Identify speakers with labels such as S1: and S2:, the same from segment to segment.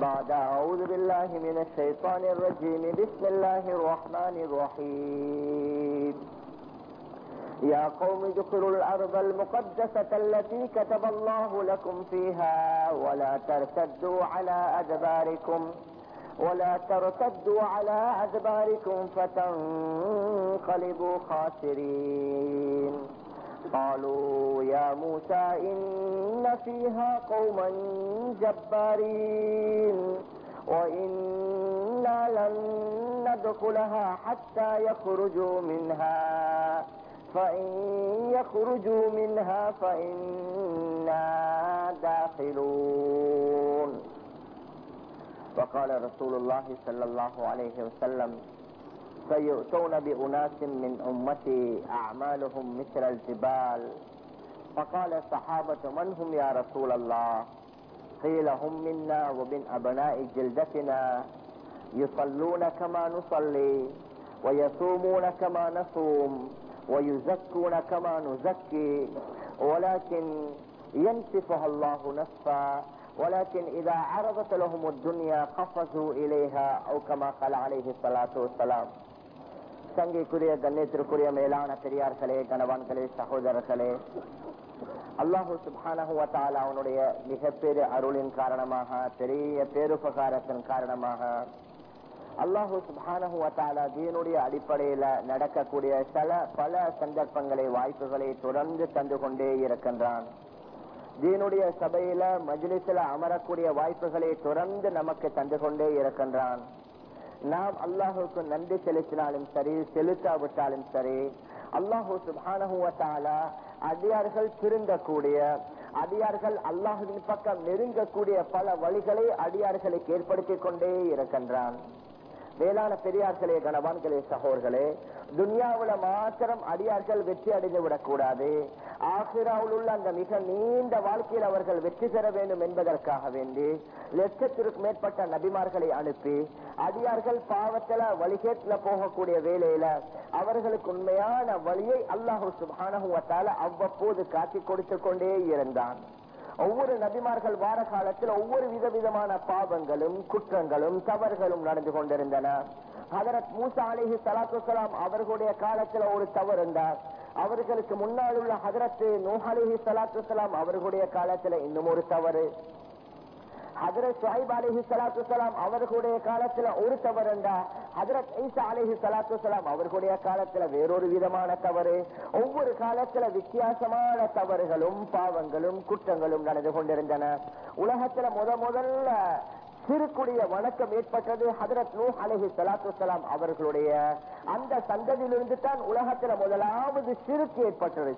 S1: بعد أعوذ بالله من الشيطان الرجيم. بسم الله الرحمن الرحيم. يا قوم ادخلوا الأرض المقدسة التي كتب الله لكم فيها ولا ترتدوا على أدباركم ولا ترتدوا على أدباركم فتنقلبوا خاسرين. قالوا يا موسى إن فيها قوما جبارين وإنا لن ندخلها حتى يخرجوا منها. فإن يخرجوا منها فإنا داخلون. وقال رسول الله صلى الله عليه وسلم سيؤتون بأناس من أمتي أعمالهم مثل الجبال. فقال الصحابة من هم يا رسول الله؟ قيل هم منا ومن أبناء جلدتنا. يصلون كما نصلي ويصومون كما نصوم ويزكون كما نزكي. ولكن ينسفها الله نسفا ولكن إذا عرضت لهم الدنيا قفزوا إليها أو كما قال عليه الصلاة والسلام. தங்கைக்குரிய கண்ணியத்திற்குரிய மேலான பெரியார்களே கணவான்களே சகோதரர்களே. அல்லாஹு சுபானகுவத்தால் அவனுடைய மிகப்பெரிய அருளின் காரணமாக பெரிய பேருபகாரத்தின் காரணமாக அல்லாஹு சுபானகுவத்தாலா தீனுடைய அடிப்படையில நடக்கக்கூடிய சில பல சந்தர்ப்பங்களை வாய்ப்புகளை தொடர்ந்து தந்து கொண்டே இருக்கின்றான். தீனுடைய சபையில மஜ்லிசில அமரக்கூடிய வாய்ப்புகளை தொடர்ந்து நமக்கு தந்து கொண்டே இருக்கின்றான். நாம் அல்லாஹுக்கு நன்றி செலுத்தினாலும் சரி செலுத்தாவிட்டாலும் சரி அல்லாஹூ சுபானகுவத்தாலா அடியார்கள் திருங்கக்கூடிய அடியார்கள் அல்லாஹுவின் பக்கம் நெருங்கக்கூடிய பல வழிகளை அடியார்களுக்கு ஏற்படுத்திக் கொண்டே இருக்கின்றான். வேளாண் பெரியார்களே கணவான்களே சகோர்களே துனியாவுல மாத்திரம் அடியார்கள் வெற்றி அடைந்து விடக்கூடாது. ஆசிராவில் உள்ள அந்த மிக நீண்ட வாழ்க்கையில் அவர்கள் வெற்றி பெற வேண்டும் என்பதற்காக வேண்டி லட்சத்திற்கு மேற்பட்ட நபிமார்களை அனுப்பி அடியார்கள் பாவத்துல வழிகேட்டுல போகக்கூடிய வேலையில அவர்களுக்கு உண்மையான வழியை அல்லாஹு சுபானகுவத்தால அவ்வப்போது காட்டி கொடுத்து கொண்டே இருந்தான். ஒவ்வொரு நபிமார்கள் வார காலத்தில் ஒவ்வொரு விதவிதமான பாவங்களும் குற்றங்களும் தவறுகளும் நடந்து கொண்டிருந்தன. ஹதரத் மூசா அலிஹி சலாத்துலாம் அவர்களுடைய காலத்தில் ஒரு தவறு இருந்தார். அவர்களுக்கு முன்னால் உள்ள ஹதரத் நூஹ் அலிஹி சலாத்துலாம் அவர்களுடைய காலத்தில் இன்னும் ஒரு தவறு. ஹதரத் சுஹைப் அலிஹி சலாத்து சலாம் அவர்களுடைய காலத்துல ஒரு தவறு என்றா ஹதரத் ஈசா அலிஹி சலாத்து சலாம் அவர்களுடைய காலத்துல வேறொரு விதமான தவறு. ஒவ்வொரு காலத்துல வித்தியாசமான தவறுகளும் பாவங்களும் குற்றங்களும் நடந்து கொண்டிருந்தன. உலகத்துல முத முதல்ல சிறுக்குடிய வணக்கம் ஏற்பட்டது ஹதரத் நூ அலஹி சலாத்து சலாம் அவர்களுடைய. அந்த சந்ததியிலிருந்து தான் உலகத்துல முதலாவது சிறுக்கு ஏற்பட்டது.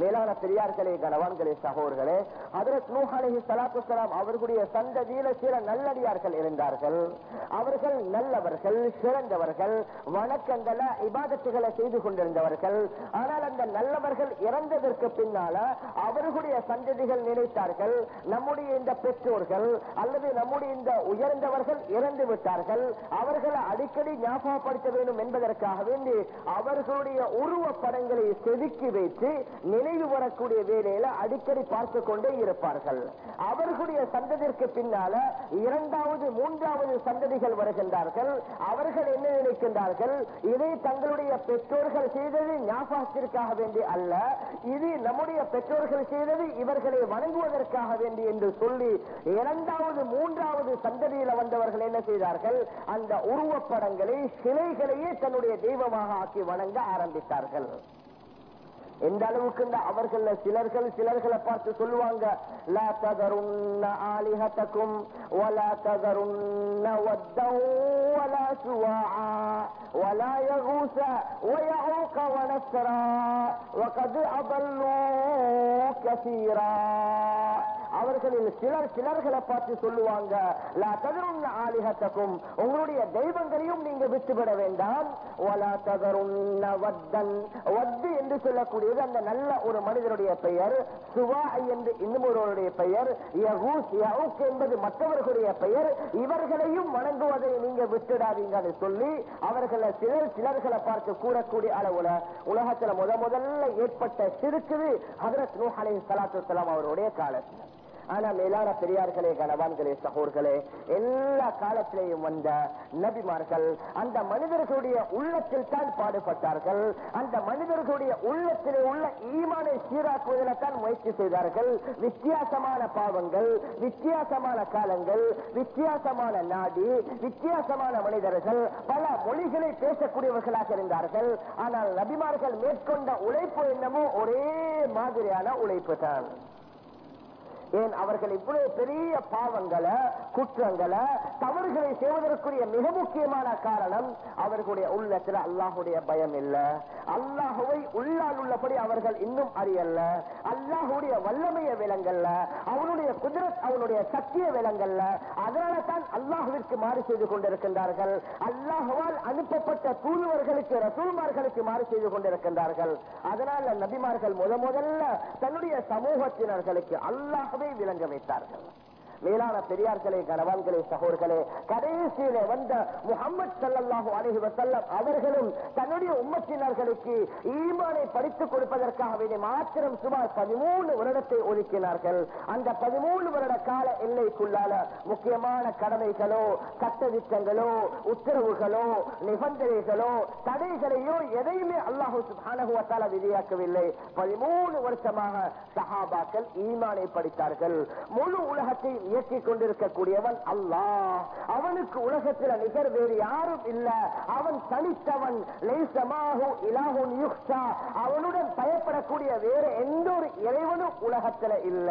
S1: மேலான பெரியார்களே கணவான்களே சகோர்களே அதற்கு நூஹாலி சலாத்துலாம் அவர்களுடைய சந்ததியில சில நல்லடியார்கள் இருந்தார்கள். அவர்கள் நல்லவர்கள் சிறந்தவர்கள் வணக்கங்களை இபாதத்துகளை செய்து கொண்டிருந்தவர்கள். ஆனால் அந்த நல்லவர்கள் இறந்ததற்கு பின்னால அவர்களுடைய சந்ததிகள் நினைத்தார்கள் நம்முடைய இந்த பெற்றோர்கள் அல்லது நம்முடைய இந்த உயர்ந்தவர்கள் இறந்து விட்டார்கள். அவர்களை அடிக்கடி ஞாபகப்படுத்த வேண்டும் என்பதற்காக வேண்டி அவர்களுடைய உருவப்படங்களை செதுக்கி வைத்து நினைவு வரக்கூடிய வேலையில அடிக்கடி பார்த்து கொண்டே இருப்பார்கள். அவர்களுடைய சந்ததிற்கு பின்னால இரண்டாவது மூன்றாவது சந்ததிகள் வருகின்றார்கள். அவர்கள் என்ன நினைக்கின்றார்கள்? இதை தங்களுடைய பெற்றோர்கள் செய்தது ஞாபகத்திற்காக வேண்டி அல்ல. இது நம்முடைய பெற்றோர்கள் செய்தது இவர்களை வணங்குவதற்காக வேண்டி என்று சொல்லி இரண்டாவது மூன்றாவது சந்ததியில வந்தவர்கள் என்ன செய்தார்கள்? அந்த உருவப்படங்களை சிலைகளையே தன்னுடைய தெய்வமாக ஆக்கி வணங்க ஆரம்பித்தார்கள். எந்த அளவுக்கு அவர்கள் சிலர்கள் சிலர்களை பார்த்து சொல்லுவாங்க லா தகருன்ன ஆலிஹத்தக்கும் ولا تذرن ودا ولا سواعا ولا يغوث ويعوق ونسرا وقد أضلوا كثيرا அவர்களில் சிலர் சிலர்களை பார்த்து சொல்லுவாங்க ஆலிகத்தக்கும் உங்களுடைய தெய்வங்களையும் நீங்க விட்டுவிட வேண்டாம். வத்து என்று சொல்லக்கூடியது அந்த நல்ல ஒரு மனிதனுடைய பெயர் சுவா என்று இன்னும் ஒருவருடைய பெயர் என்பது மற்றவர்களுடைய பெயர். இவர்களையும் வணங்குவதை நீங்க விட்டுடாதீங்கன்னு சொல்லி அவர்களை சிலர் சிலர்களை பார்த்து கூறக்கூடிய அளவுல உலகத்துல முத முதல்ல ஏற்பட்ட சிறுக்குது ஹதரத் நூஹ் அலைஹி அவருடைய காலத்தில். ஆனா மேலான பெரியார்களே கனவான்களே சகோர்களே எல்லா காலத்திலேயும் வந்த நபிமார்கள் அந்த மனிதர்களுடைய உள்ளத்தில் தான் பாடுபட்டார்கள். அந்த மனிதர்களுடைய உள்ளத்திலே உள்ள ஈமானை சீராக்குவதில் தான் முயற்சி செய்தார்கள். வித்தியாசமான பாவங்கள் வித்தியாசமான காலங்கள் வித்தியாசமான நாடு வித்தியாசமான மனிதர்கள் பல மொழிகளை பேசக்கூடியவர்களாக இருந்தார்கள். ஆனால் நபிமார்கள் மேற்கொண்ட உழைப்பு என்னமோ ஒரே மாதிரியான உழைப்பு தான் ஏன் அவர்கள் இவ்வளவு பெரிய பாவங்களை குற்றங்களை தவறுகளை செய்வதற்குரிய மிக முக்கியமான காரணம் அவர்களுடைய உள்ளத்தில் அல்லாஹுடைய பயம் இல்ல. அல்லாஹுவை உள்ளால் உள்ளபடி அவர்கள் இன்னும் அறியல்ல. அல்லாஹுடைய வல்லமைய விலங்கல்ல அவனுடைய குதிரத் அவனுடைய சக்திய விலங்கல்ல அதனால தான் அல்லாஹுவிற்கு மாறு செய்து கொண்டிருக்கின்றார்கள். அல்லாஹுவால் அனுப்பப்பட்ட தூதுவர்களுக்கு ரசூல்மார்களுக்கு மாறு செய்து கொண்டிருக்கின்றார்கள். அதனால நபிமார்கள் முத முதல்ல தன்னுடைய சமூகத்தினர்களுக்கு அல்லாஹுவை விளங்க வைத்தார்கள். மேலான பெரியார்களே கனவான்களே சகோர்களே கடைசியிலே வந்த முகமது சல்லாஹு அலஹி வசல்லம் அவர்களும் தன்னுடைய உம்மத்தினர்களுக்கு ஈமானை படித்துக் கொடுப்பதற்காக வேண்டிய மாத்திரம் சுமார் பதிமூணு வருடத்தை ஒதுக்கினார்கள். அந்த பதிமூணு வருட கால எல்லைக்குள்ளால முக்கியமான கடமைகளோ சட்டதிட்டங்களோ உத்தரவுகளோ நிபந்தனைகளோ தடைகளையோ எதையுமே அல்லாஹு சுபானகுவத்தால விதியாக்கவில்லை. பதிமூணு வருஷமாக சஹாபாக்கள் ஈமானை படித்தார்கள் முழு உலகத்தை இயக்கிக் கொண்டிருக்கக்கூடியவன் அல்லா அவனுக்கு உலகத்தில் நிகர் வேறு யாரும் இல்ல. அவன் தனித்தவன். அவனுடன் பயப்படக்கூடிய வேறு எந்த ஒரு இறைவனும் உலகத்தில் இல்ல.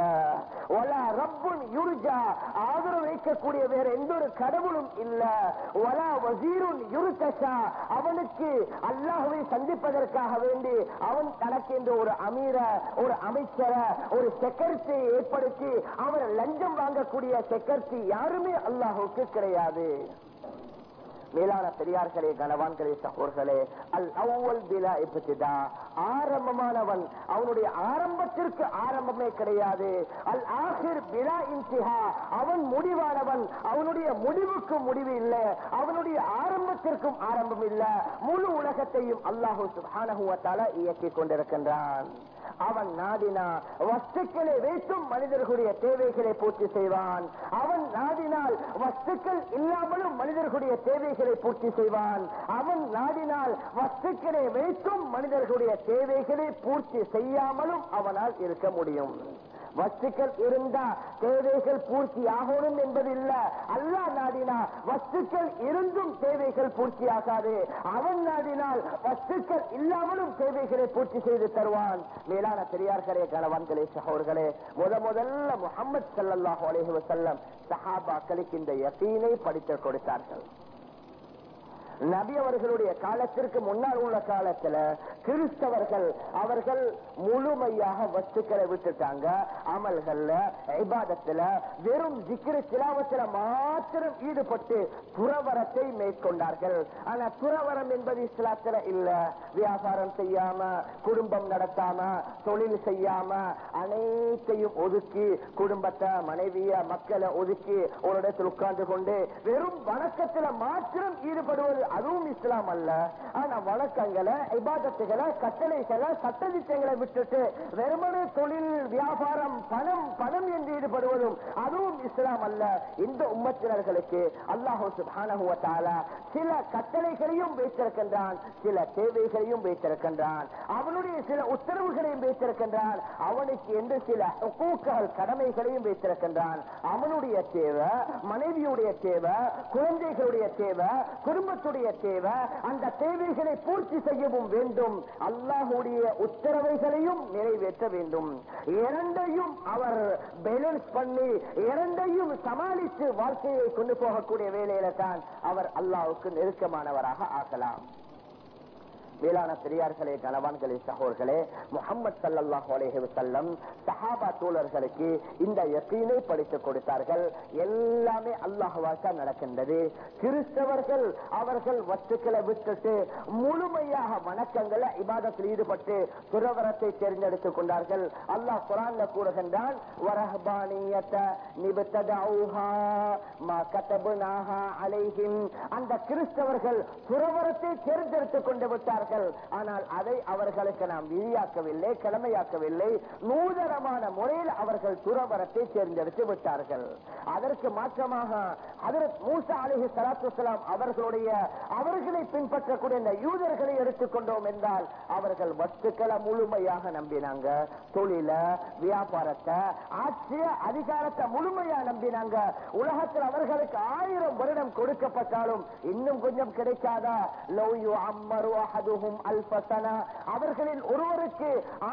S1: ஒலா ரப்புன் யுர்ஜா. ஆதரவு வைக்கக்கூடிய வேற எந்த ஒரு கடவுளும் இல்ல. ஒலா வசீருன் யுருத்தஷா அவனுக்கு அல்லாஹுவை சந்திப்பதற்காக வேண்டி அவன் தனக்கு என்று ஒரு அமீர ஒரு அமைச்சரை ஒரு செக்ரட்டரி ஏற்படுத்தி அவர் லஞ்சம் வாங்க இருக்கக்கூடிய செக்கர்த்தி யாருமே அல்லாஹுக்கு கிடையாது. மேலான பெரியார்களே கனவான்களே சகோர்களே அல் அவ்வல் பிலா இப்பதா ஆரம்பமானவன் அவனுடைய ஆரம்பத்திற்கு ஆரம்பமே கிடையாது. அல் ஆஹிர் பிலா இன்சிஹா அவன் முடிவானவன் அவனுடைய முடிவுக்கு முடிவு இல்லை. அவனுடைய ஆரம்பத்திற்கும் ஆரம்பம் இல்லை. முழு உலகத்தையும் அல்லாஹு சுபானகுவத்தால இயக்கிக் கொண்டிருக்கின்றான். அவன் நாடினா வஸ்துக்களை வைத்தும் மனிதர்களுடைய தேவைகளை பூர்த்தி செய்வான். அவன் நாடினால் வஸ்துக்கள் இல்லாமலும் மனிதர்களுடைய தேவைகளை பூர்த்தி செய்வான். அவன் நாடினால் வஸ்துக்களை வைத்தும் மனிதர்களுடைய தேவைகளை பூர்த்தி செய்யாமலும் அவனால் இருக்க முடியும். வஸ்துக்கள் இருந்தா தேவைகள் பூர்த்தி ஆகணும் என்பது இல்ல அல்லா நாடினா வஸ்துக்கள் இருந்தும் தேவைகள் பூர்த்தி ஆகாது அவன் நாடினால் வஸ்துக்கள் இல்லாமலும் தேவைகளை பூர்த்தி செய்து தருவான். மேலான பெரியார்களே கணவான்களே சகோர்களே முத முதல்ல முகமது சல்லாஹு அலேஹி வசல்லம் சஹாபாக்களுக்கு இந்த யசீனை படித்து கொடுத்தார்கள். நபி அவர்களுடைய காலத்திற்கு முன்னால் உள்ள காலத்துல கிறிஸ்தவர்கள் அவர்கள் முழுமையாக வஸ்துக்களை விட்டுட்டாங்க. அமல்கள்ல இபாதத்துல வெறும் ஜிக்கிர சிலாவத்துல மாத்திரம் ஈடுபட்டு துறவரத்தை மேற்கொண்டார்கள். ஆனா துறவரம் என்பது இஸ்லாத்துல இல்ல. வியாபாரம் செய்யாம குடும்பம் நடத்தாம தொழில் செய்யாம அனைத்தையும் ஒதுக்கி குடும்பத்தை மனைவிய மக்களை ஒதுக்கி ஒரு இடத்தில் உட்கார்ந்து கொண்டு வெறும் வணக்கத்துல மாத்திரம் ஈடுபடுவது அதுவும் இஸ்லாம் அல்ல. ஆனா வழக்கங்களை இபாதத்துகளை கட்டளைகளை சட்டதிட்டங்களை விட்டுட்டு வெறுமனே தொழில் வியாபாரம் பணம் பணம் என்று ஈடுபடுவதும் அதுவும் இஸ்லாம் அல்ல. இந்த உம்மத்தினர்களுக்கு அல்லாஹு சுப்ஹானஹு சில கட்டளைகளையும் வைத்திருக்கின்றான் சில தேவைகளையும் வைத்திருக்கின்றான். அவனுடைய சில உத்தரவுகளையும் வைத்திருக்கின்றான். அவனுக்கு என்று சில ஹுக்கூக்கள் கடமைகளையும் வைத்திருக்கின்றான். அவனுடைய தேவை மனைவியுடைய தேவை குழந்தைகளுடைய தேவை குடும்பத்துடைய மக்களுடைய தேவை அந்த தேவைகளை பூர்த்தி செய்யவும் வேண்டும். அல்லாஹுடைய உத்தரவைகளையும் நிறைவேற்ற வேண்டும். இரண்டையும் அவர் பேலன்ஸ் பண்ணி இரண்டையும் சமாளித்து வாழ்க்கையை கொண்டு போகக்கூடிய வேலையில தான் அவர் அல்லாஹுக்கு நெருக்கமானவராக ஆகலாம். மேலான பெரியார்களே கணவான்களே சகோர்களே முகமது சல்லாஹ் அலேஹி வசல்லம் சஹாபா தோழர்களுக்கு இந்த யக்கீனை படித்துக் கொடுத்தார்கள். எல்லாமே அல்லாஹுவாக்கா நடக்கின்றது. கிறிஸ்தவர்கள் அவர்கள் வத்துக்களை விட்டுட்டு முழுமையாக வணக்கங்களை இபாதத்தில் ஈடுபட்டு துறவரத்தை தேர்ந்தெடுத்துக் கொண்டார்கள். அல்லாஹ் குரான்ல கூறுகின்றான் வரஹ்பானியத்த அந்த கிறிஸ்தவர்கள் துறவரத்தை தேர்ந்தெடுத்துக் கொண்டு விட்டார்கள். செய்தார்கள் ஆனால் அதை அவர்களுக்கு நாம் விதியாக்கவில்லை கடமையாக்கவில்லை. நூதனமான முறையில் அவர்கள் துறவரத்தை தேர்ந்தெடுத்து விட்டார்கள். அதற்கு மாற்றமாக அதற்கு மூசா அலிஹி சலாத்து அவர்களுடைய அவர்களை பின்பற்றக்கூடிய இந்த யூதர்களை எடுத்துக்கொண்டோம் என்றால் அவர்கள் வஸ்துக்களை முழுமையாக நம்பினாங்க. தொழில வியாபாரத்தை ஆட்சிய அதிகாரத்தை முழுமையா நம்பினாங்க. உலகத்தில் அவர்களுக்கு ஆயிரம் வருடம் கொடுக்கப்பட்டாலும் இன்னும் கொஞ்சம் கிடைக்காதா? லவ் யூ அம்மரு அஹதுஹும் அல்பசனா. அவர்களில் ஒருவருக்கு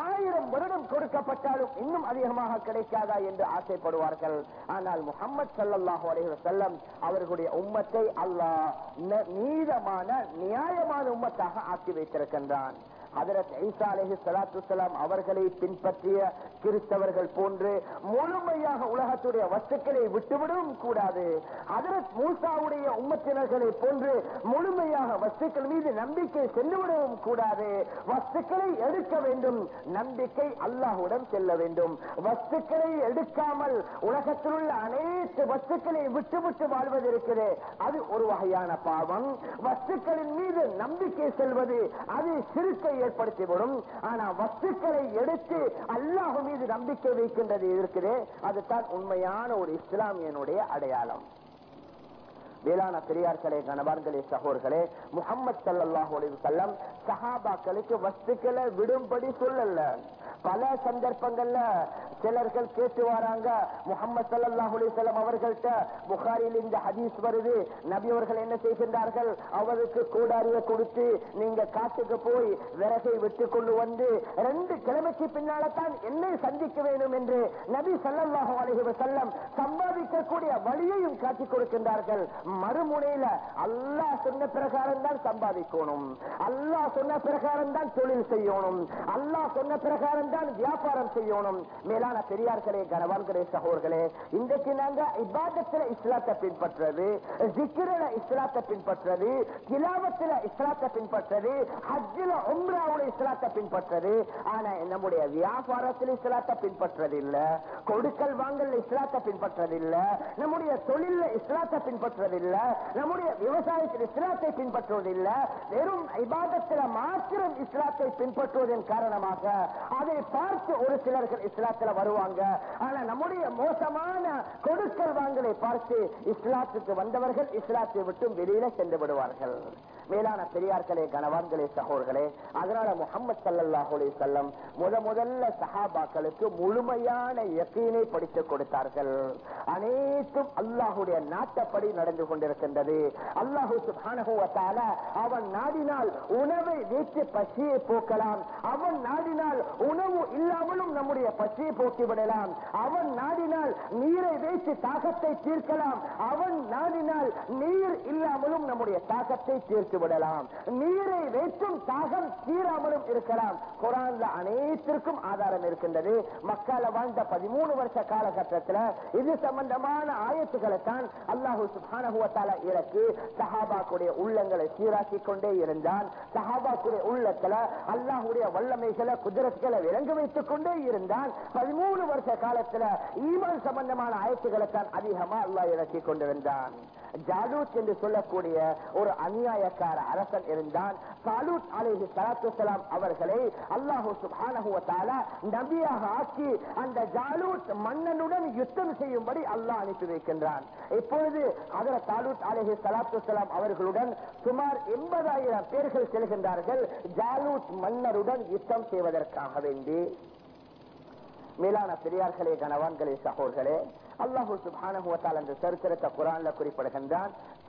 S1: ஆயிரம் வருடம் கொடுக்கப்பட்டாலும் இன்னும் அதிகமாக கிடைக்காதா என்று ஆசைப்படுவார்கள். ஆனால் முகமது சல்லாஹு அலைஹி செல்லம் அவர்களுடைய உம்மத்தை அல்லாஹ் நீதமான நியாயமான உம்மத்தாக ஆக்கி வைத்திருக்கின்றான். ஹதரத் ஈசா அலஹி சலாத்து சலாம் அவர்களை பின்பற்றிய கிறிஸ்தவர்கள் போன்று முழுமையாக உலகத்துடைய வஸ்துக்களை விட்டுவிடவும் கூடாது. ஹதரத் மூசாவுடைய உம்மத்தினர்களை போன்று முழுமையாக வஸ்துக்கள் மீது நம்பிக்கை சென்றுவிடவும் கூடாது. வஸ்துக்களை எடுக்க வேண்டும். நம்பிக்கை அல்லாஹுடன் செல்ல வேண்டும். வஸ்துக்களை எடுக்காமல் உலகத்தில் உள்ள அனைத்து வஸ்துக்களை விட்டுவிட்டு வாழ்வது இருக்கிறது அது ஒரு வகையான பாவம். வஸ்துக்களின் மீது நம்பிக்கை செல்வது அது சிறுக்கை ஏற்படுத்திவிடும். ஆனா வஸ்துக்களை எடுத்து அல்லாஹ் மீது நம்பிக்கை வைக்கின்றது இருக்குது அதுதான் உண்மையான ஒரு இஸ்லாமியனுடைய அடையாளம். வேளாண் பெரியார்களே கணவான்களே சகோர்களே முகமது சல்லாஹூ அலைஹி வஸல்லம் சஹாபாக்களுக்கு வஸ்துக்களை விடும்படி சொல்லல. பல சந்தர்ப்பங்கள்ல சிலர்கள் கேட்டு வராங்க. முகமது சல்லாஹூ அவர்கள்ட்ட புகாரில் இந்த ஹதீஸ் வருது. நபி அவர்கள் என்ன செய்கின்றார்கள்? அவருக்கு கூடாரிய கொடுத்து நீங்க காட்டுக்கு போய் விறகை விட்டு கொண்டு வந்து ரெண்டு கிழமைக்கு பின்னால தான் என்னை சந்திக்க வேண்டும் என்று நபி சல்லாஹு அலஹி செல்லம் சம்பாதிக்கக்கூடிய வழியையும் காட்டிக் கொடுக்கின்றார்கள். மறுமுனையில அல்லாஹ் சொன்ன பிரகாரம் தான் சம்பாதிக்கணும். அல்லாஹ் சொன்ன பிரகாரம் தான் தொழில் செய்யணும். அல்லாஹ் சொன்ன பிரகாரம் தான் வியாபாரம் செய்யணும். மேலான பெரியார்களே கனவான்களே சகோர்களே இன்றைக்கு நாங்க இபாதத்துல இஸ்லாத்தை பின்பற்றது ஜிக்கிரல இஸ்லாத்தை பின்பற்றது கிலாவத்துல இஸ்லாத்தை பின்பற்றது ஹஜ்ஜில உம்ராவுல இஸ்லாத்தை பின்பற்றது ஆனா நம்முடைய வியாபாரத்தில் இஸ்லாத்தை பின்பற்றது இல்ல கொடுக்கல் வாங்கல் இஸ்லாத்தை பின்பற்றது இல்ல நம்முடைய தொழில இஸ்லாத்தை பின்பற்றது இல்ல நம்முடைய விவசாயத்தில் இஸ்லாத்தை பின்பற்றுவது இல்ல வெறும் இபாதத்தில் மாத்திரம் இஸ்லாத்தை பின்பற்றுவதன் காரணமாக அதை பார்த்து ஒரு சிலர்கள் இஸ்லாத்துல வருவாங்க. ஆனா நம்முடைய மோசமான கொடுக்கல் வாங்கலை பார்த்து இஸ்லாத்துக்கு வந்தவர்கள் இஸ்லாத்தை விட்டு வெளியில சென்று விடுவார்கள். மேலான பெரியார்களே கனவான்களே சகோர்களே அதனால முகமது சல்லல்லாஹு அலைஹி முத முதல்ல சஹாபாக்களுக்கு முழுமையான யக்கீனை படித்து கொடுத்தார்கள். அனைத்தும் அல்லாஹுடைய நாட்டப்படி நடந்து கொண்டிருக்கின்றது. அல்லாஹு சுப்ஹானஹு அவன் நாடினால் உணவை வீட்டு பசியை போக்கலாம். அவன் நாடினால் உணவு இல்லாமலும் நம்முடைய பசியை போக்கிவிடலாம் அவன் நாடினால் நீரை வைத்து தாகத்தை தீர்க்கலாம். அவன் நாடினால் நீர் இல்லாமலும் நம்முடைய தாகத்தை தீர்த்து விடலாம் நீரை வைத்தும் தாகம் தீராமலும் இருக்கலாம். குரான்ல அனைத்திற்கும் ஆதாரம் இருக்கின்றது. மக்கால வாழ்ந்த பதிமூணு வருஷ காலகட்டத்தில் இது சம்பந்தமான ஆயத்துக்களை தான் அல்லாஹு சுபானகுவத்தால இறக்கி சஹாபாக்குடைய உள்ளங்களை சீராக்கி கொண்டே இருந்தான். சஹாபாக்குடைய உள்ளத்துல அல்லாஹுடைய வல்லமைகளை குதிரத்துகளை விளங்க வைத்துக் கொண்டே இருந்தான். பதிமூணு வருஷ காலத்துல ஈமான் சம்பந்தமான ஆயத்துக்களை தான் அதிகமா அல்லாஹ் இறக்கி கொண்டிருந்தான். ஜாலூத் என்று சொல்லக்கூடிய ஒரு அநியாயக்கார அரசன் இருந்தான். சாலூத் அலைஹி ஸலாத்து அவர்களை அல்லாஹூ சுப்ஹானஹு நபியாக ஆக்கி அந்த ஜாலூத் மன்னனுடன் யுத்தம் செய்யும்படி அல்லாஹ் அனுப்பி வைக்கின்றான். இப்பொழுது அதர தாலூத் அலேஹி ஸலாத்து அவர்களுடன் சுமார் எண்பதாயிரம் பேர்கள் செல்கின்றார்கள். ஜாலூத் மன்னருடன் யுத்தம் செய்வதற்காக வேண்டி. மேலான பெரியார்களே கணவான்களே சகோர்களே அல்லாஹூ சுப்ஹானஹு வ சரித்திரத்தை குரான்ல குறிப்பிடுகின்றான்.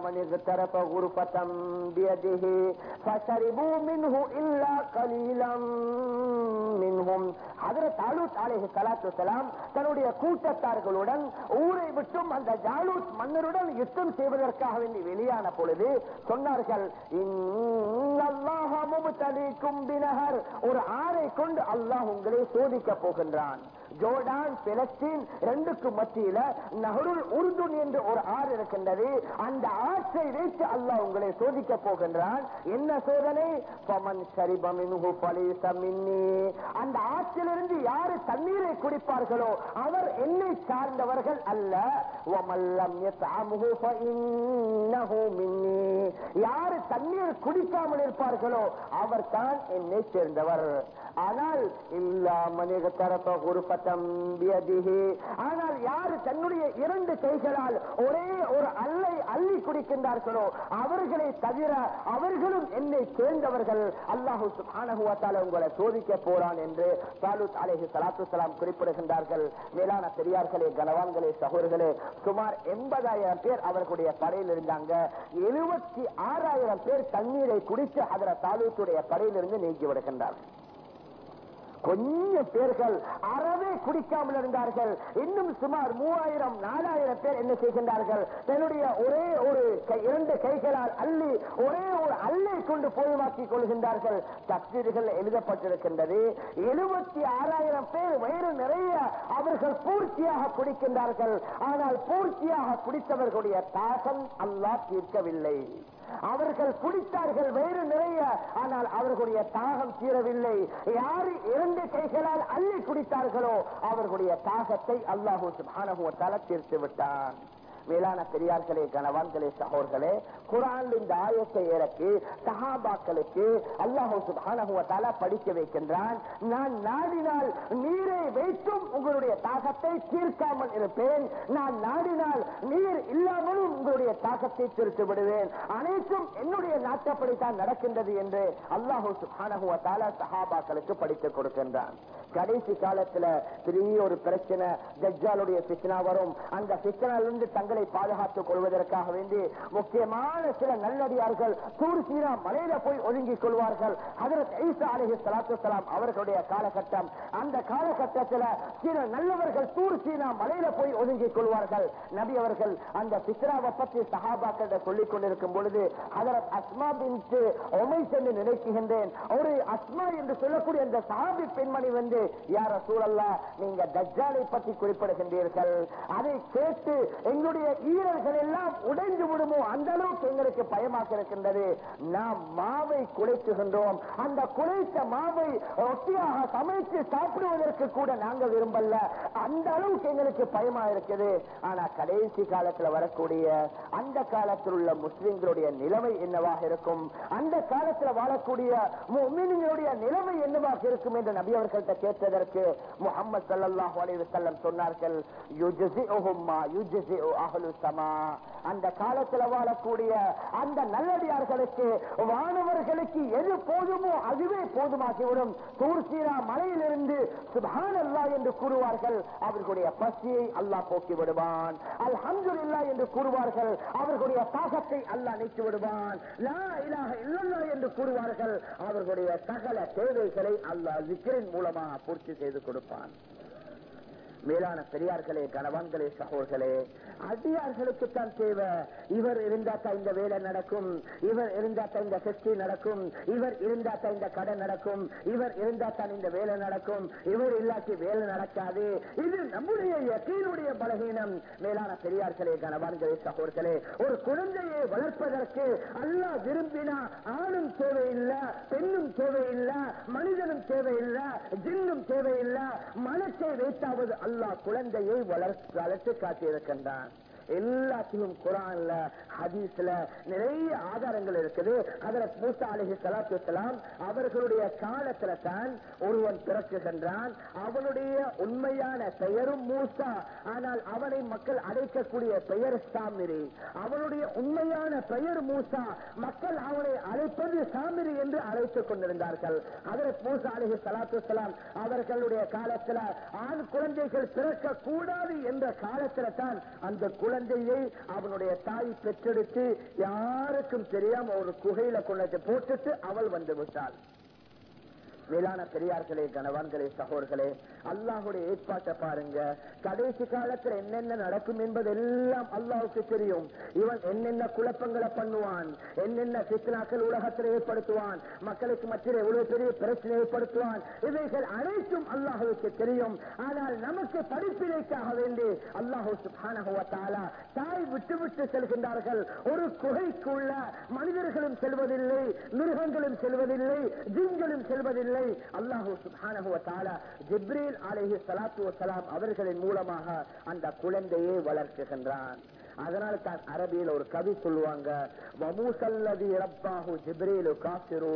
S1: من اغترف غرفة بيده فشربوا منه إلا قليلا منهم ஹதரத் தாலூத் அலைஹி ஸலாத்து வஸலாம் தன்னுடைய கூட்டத்தார்களுடன் ஊரை விட்டும் அந்த ஜாலூத் மன்னருடன் யுத்தம் செய்வதற்காக வேண்டி வெளியான பொழுது சொன்னார்கள் இன்னல்லாஹ முப்தலீக்கும் பினஹர் ஒரு ஆறை கொண்டு அல்லாஹ் உங்களை சோதிக்க போகின்றான் ஜோர்டான் பிலஸ்தீன் ரெண்டுக்கு மத்தியில நகருள் உருதுன் என்று ஒரு ஆறு இருக்கின்றது. அந்த ஆற்றை வைத்து அல்லாஹ் உங்களை சோதிக்க போகின்றான். என்ன சோதனை? பமன் சரிபமின் அந்த ஆற்றிலிருந்து யாரு தண்ணீரை குடிப்பார்களோ அவர் என்னை சார்ந்தவர்கள் அல்ல. யாரு தண்ணீர் குடிக்காமல் இருப்பார்களோ அவர் தான் என்னை சேர்ந்தவர். ஆனால் இல்லாமனிக தரப்ப குருப்பத்தம் ஆனால் யாரு தன்னுடைய இரண்டு கைகளால் ஒரே ஒரு அல்லை அள்ளி குடிக்கின்றார்களோ அவர்களை தவிர அவர்களும் என்னை சேர்ந்தவர்கள். அல்லாஹு சுபானகுவத்தால உங்களை சோதிக்க போறான் என்று சாலுத் அலேஹி சலாத்து சலாம் குறிப்பிடுகின்றார்கள். மேலான பெரியார்களே கனவான்களே சகோதர்களே சுமார் எண்பதாயிரம் பேர் அவர்களுடைய படையில் இருந்தாங்க. எழுபத்தி ஆறாயிரம் பேர் தண்ணீரை குடித்து அதர தாலூத்துடைய படையிலிருந்து நீக்கி விடுகின்றார்கள். கொஞ்சம் பேர்கள் அறவே குடிக்காமல் இருந்தார்கள். இன்னும் சுமார் மூவாயிரம் நாலாயிரம் பேர் என்ன செய்கின்றார்கள்? தன்னுடைய ஒரே ஒரு இரண்டு கைகளால் அள்ளி ஒரே ஒரு அல்லை கொண்டு போய்வாக்கிக் கொள்கின்றார்கள். தப்சீர்கள் எழுதப்பட்டிருக்கின்றது. எழுபத்தி ஆறாயிரம் பேர் வயிறு நிறைய அவர்கள் பூர்த்தியாக குடிக்கின்றார்கள். ஆனால் பூர்த்தியாக குடித்தவர்களுடைய தாகம் அல்லா தீர்க்கவில்லை. அவர்கள் குடித்தார்கள் வேறு நிறைய ஆனால் அவர்களுடைய தாகம் தீரவில்லை. யாரு இரண்டு கைகளால் அள்ளி குடித்தார்களோ அவர்களுடைய தாகத்தை அல்லாஹூ சுப்ஹானஹு வ தீர்த்து விட்டான் மேலான பெரியார்களே கணவான்களே சகோர்களே குரான் இந்த ஆயத்தை இறக்கி சகாபாக்களுக்கு அல்லாஹு சுபானகுவத்தால படிக்க வைக்கின்றான். நான் நாடினால் நீரை வைத்தும் உங்களுடைய தாகத்தை தீர்க்காமல் இருப்பேன். நான் நாடினால் நீர் இல்லாமலும் உங்களுடைய தாகத்தை தீர்த்து விடுவேன். அனைத்தும் என்னுடைய நாட்டப்படித்தான் நடக்கின்றது என்று அல்லாஹு சுபானகுவத்தால சகாபாக்களுக்கு படித்துக் கொடுக்கின்றான். கடைசி காலத்துல பெரிய ஒரு பிரச்சனை ஜட்ஜாலுடைய பித்னா வரும். அந்த பித்னாலிருந்து தங்களை பாதுகாத்துக் கொள்வதற்காக வேண்டி முக்கியமான சில நல்லடியார்கள் தூர் மலையில போய் ஒதுங்கிக் கொள்வார்கள். ஹதரத் ஈசா அலைஹி ஸலாத்து வஸலாம் அவர்களுடைய காலகட்டம். அந்த காலகட்டத்தில் சில நல்லவர்கள் தூர் சீனா மலையில போய் ஒதுங்கிக் கொள்வார்கள். நபி அவர்கள் அந்த சித்ராவை பற்றி சகாபாக்கிட்ட சொல்லிக் கொண்டிருக்கும் பொழுது ஹதரத் அஸ்மா பின்ட்டு ஒமைஸ் என்று நினைக்குகின்றேன் ஒரு அஸ்மா என்று சொல்லக்கூடிய அந்த சாபி பெண்மணி வந்து யார சூழல்ல நீங்க தஜ்ஜாலை பற்றி குறிப்பிடுகின்றீர்கள். அதை கேட்டு எங்களுடைய ஈரல்கள் எல்லாம் உடைந்து விடுமோ? அந்த அளவுக்கு எங்களுக்கு பயமாக இருக்கின்றது. நாம் மாவை குலைத்துகின்றோம் அந்த குலைத்த மாவை ரொட்டியாக சமைத்து சாப்பிடுவதற்கு கூட நாங்கள் விரும்பல. அந்த அளவுக்கு எங்களுக்கு பயமா இருக்குது. ஆனா கடைசி காலத்தில் வரக்கூடிய அந்த காலத்தில் உள்ள முஸ்லிம்களுடைய நிலைமை என்னவாக இருக்கும்? அந்த காலத்தில் வாழக்கூடிய முஃமின்களுடைய நிலைமை என்னவாக இருக்கும் என்று நபி அவர்கள்ட்ட கேட்டதற்கு முகமது ஸல்லல்லாஹு அலைஹி சொன்னார்கள் அந்த காலத்துல வாழக்கூடிய அந்த நல்லடியார்களுக்கு வானவர்களுக்கு எது போதுமோ அதுவே போதுமாகிவிடும். தூர்சீரா மலையிலிருந்து சுப்ஹானல்லாஹ் என்று கூறுவார்கள். அவர்களுடைய பசியை அல்லாஹ் போக்கி விடுவான் அல்ஹம்துலில்லாஹ் என்று கூறுவார்கள். அவர்களுடைய தாகத்தை அல்லாஹ் நீக்கி விடுவான் லா என்று கூறுவார்கள். அவர்களுடைய சகல தேவைகளை அல்லாஹ் ஜிக்ரின் மூலமாக பூர்த்தி செய்து கொடுப்பான். மேலான பெரியார்களே கணவான்களே சகோர்களே அடியார்களுக்கு தான் தேவை. இவர் இருந்தா தான் இந்த வேலை நடக்கும். இவர் இருந்தா தான் இந்த சக்தி நடக்கும். இவர் இருந்தா தான் இந்த கடை நடக்கும். இவர் இருந்தா தான் இந்த வேலை நடக்கும். இவர் இல்லாட்டி வேலை நடக்காது. இது நம்முடைய கீழுடைய பலகீனம். மேலான பெரியார்களே கணவான்களே சகோர்களே ஒரு குழந்தையை வளர்ப்பதற்கு அல்லாஹ் விரும்பினா ஆணும் தேவையில்லை பெண்ணும் தேவையில்லை மனிதனும் தேவையில்லை ஜின்னும் தேவையில்லை. மனத்தை வைத்தாவது அல்லாஹ் குழந்தையை வளர்த்து வளர்த்து காட்டியிருக்கின்றான். எல்லாத்தையும் குரான்ல ஹதீஸ்ல நிறைய ஆதாரங்கள் இருக்குது. ஹதரத் மூசா அலிஹி சலாத்து வலாம் அவர்களுடைய காலத்துல தான் ஒருவன் பிறக்குகின்றான் அவனுடைய உண்மையான பெயரும் மூசா. ஆனால் அவனை மக்கள் அழைக்கக்கூடிய பெயர் சாமிரி. அவனுடைய உண்மையான பெயர் மூசா. மக்கள் அவனை அழைப்பது சாமிரி என்று அழைத்துக் கொண்டிருந்தார்கள். ஹதரத் மூசா அலிஹி சலாத்து வலாம் அவர்களுடைய காலத்துல ஆண் குழந்தைகள் பிறக்க கூடாது என்ற காலத்துல தான் அந்த குழந்தை குழந்தையை அவனுடைய தாய் பெற்றெடுத்து யாருக்கும் தெரியாம ஒரு குகையில கொண்டு போட்டுட்டு அவள் வந்து விட்டாள். மேலான பெரியார்களே கணவான்களே சகோர்களே அல்லாஹுடைய ஏற்பாட்டை பாருங்க. கடைசி காலத்துல என்னென்ன நடக்கும் என்பது எல்லாம் அல்லாஹுக்கு தெரியும். இவன் என்னென்ன குழப்பங்களை பண்ணுவான் என்னென்ன சித்தனாக்கள் உலகத்தில் ஏற்படுத்துவான் மக்களுக்கு மத்தியில் எவ்வளவு பெரிய பிரச்சனை ஏற்படுத்துவான் இவைகள் அனைத்தும் அல்லாஹுக்கு தெரியும். ஆனால் நமக்கு படிப்பினைக்காக வேண்டி அல்லாஹு சுபானகுவத்தாலா தாய் விட்டு விட்டு செல்கின்றார்கள். ஒரு குகைக்குள்ள மனிதர்களும் செல்வதில்லை மிருகங்களும் செல்வதில்லை ஜிங்களும் செல்வதில்லை. அல்லாஹு சுபானகுவத்தாலா ஜிப்ரீல் அலேஹி சலாத்து வசலாம் அவர்களின் மூலமாக அந்த குழந்தையை வளர்க்குகின்றான் அதனால தான் அரபியில் ஒரு கவி சொல்லுவாங்க வமூசல்லதி ரப்பாஹு ஜிப்ரேலு காசிரு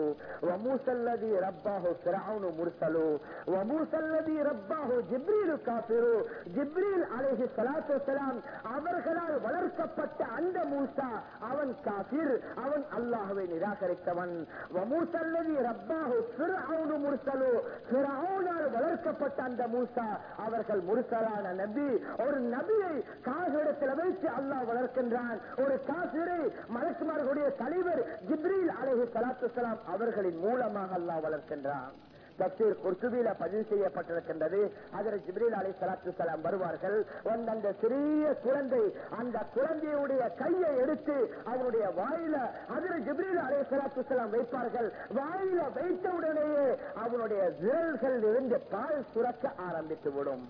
S1: வமூசல்லதி ரப்பாஹு ஃபிரௌனு முர்சலு வமூசல்லதி ரப்பாஹு ஜிப்ரேலு காசிரு ஜிப்ரீல் அலைஹி சலாத்து சலாம் அவர்களால் வளர்க்கப்பட்ட அந்த மூசா அவன் காசிர் அவன் அல்லாஹுவை நிராகரித்தவன். வமூசல்லதி ரப்பாஹு ஃபிரௌனு முர்சலு. ஃபிரௌனால் வளர்க்கப்பட்ட அந்த மூசா அவர்கள் முர்சலான நபி ஒரு நபியை காகிடத்தில் வைத்து அல்லாஹ் வளர்க்கின்றான். ஒரு காசிரை மலக்குமார்களுடைய தலைவர் ஜிப்ரீல் அலஹி சலாத்துலாம் அவர்களின் மூலமாக அல்லா வளர்க்கின்றான். தப்சீர் குர்துபியில பதிவு செய்யப்பட்டிருக்கின்றது. அதில் ஜிப்ரீல் அலை சலாத்து சலாம் வருவார்கள். வந்து அந்த சிறிய குழந்தை அந்த குழந்தையுடைய கையை எடுத்து அவனுடைய வாயில அதில் ஜிப்ரீல் அலை சலாத்து சலாம் வைப்பார்கள். வாயில வைத்தவுடனேயே அவனுடைய விரல்கள் இருந்து பால் சுரக்க ஆரம்பித்து விடும்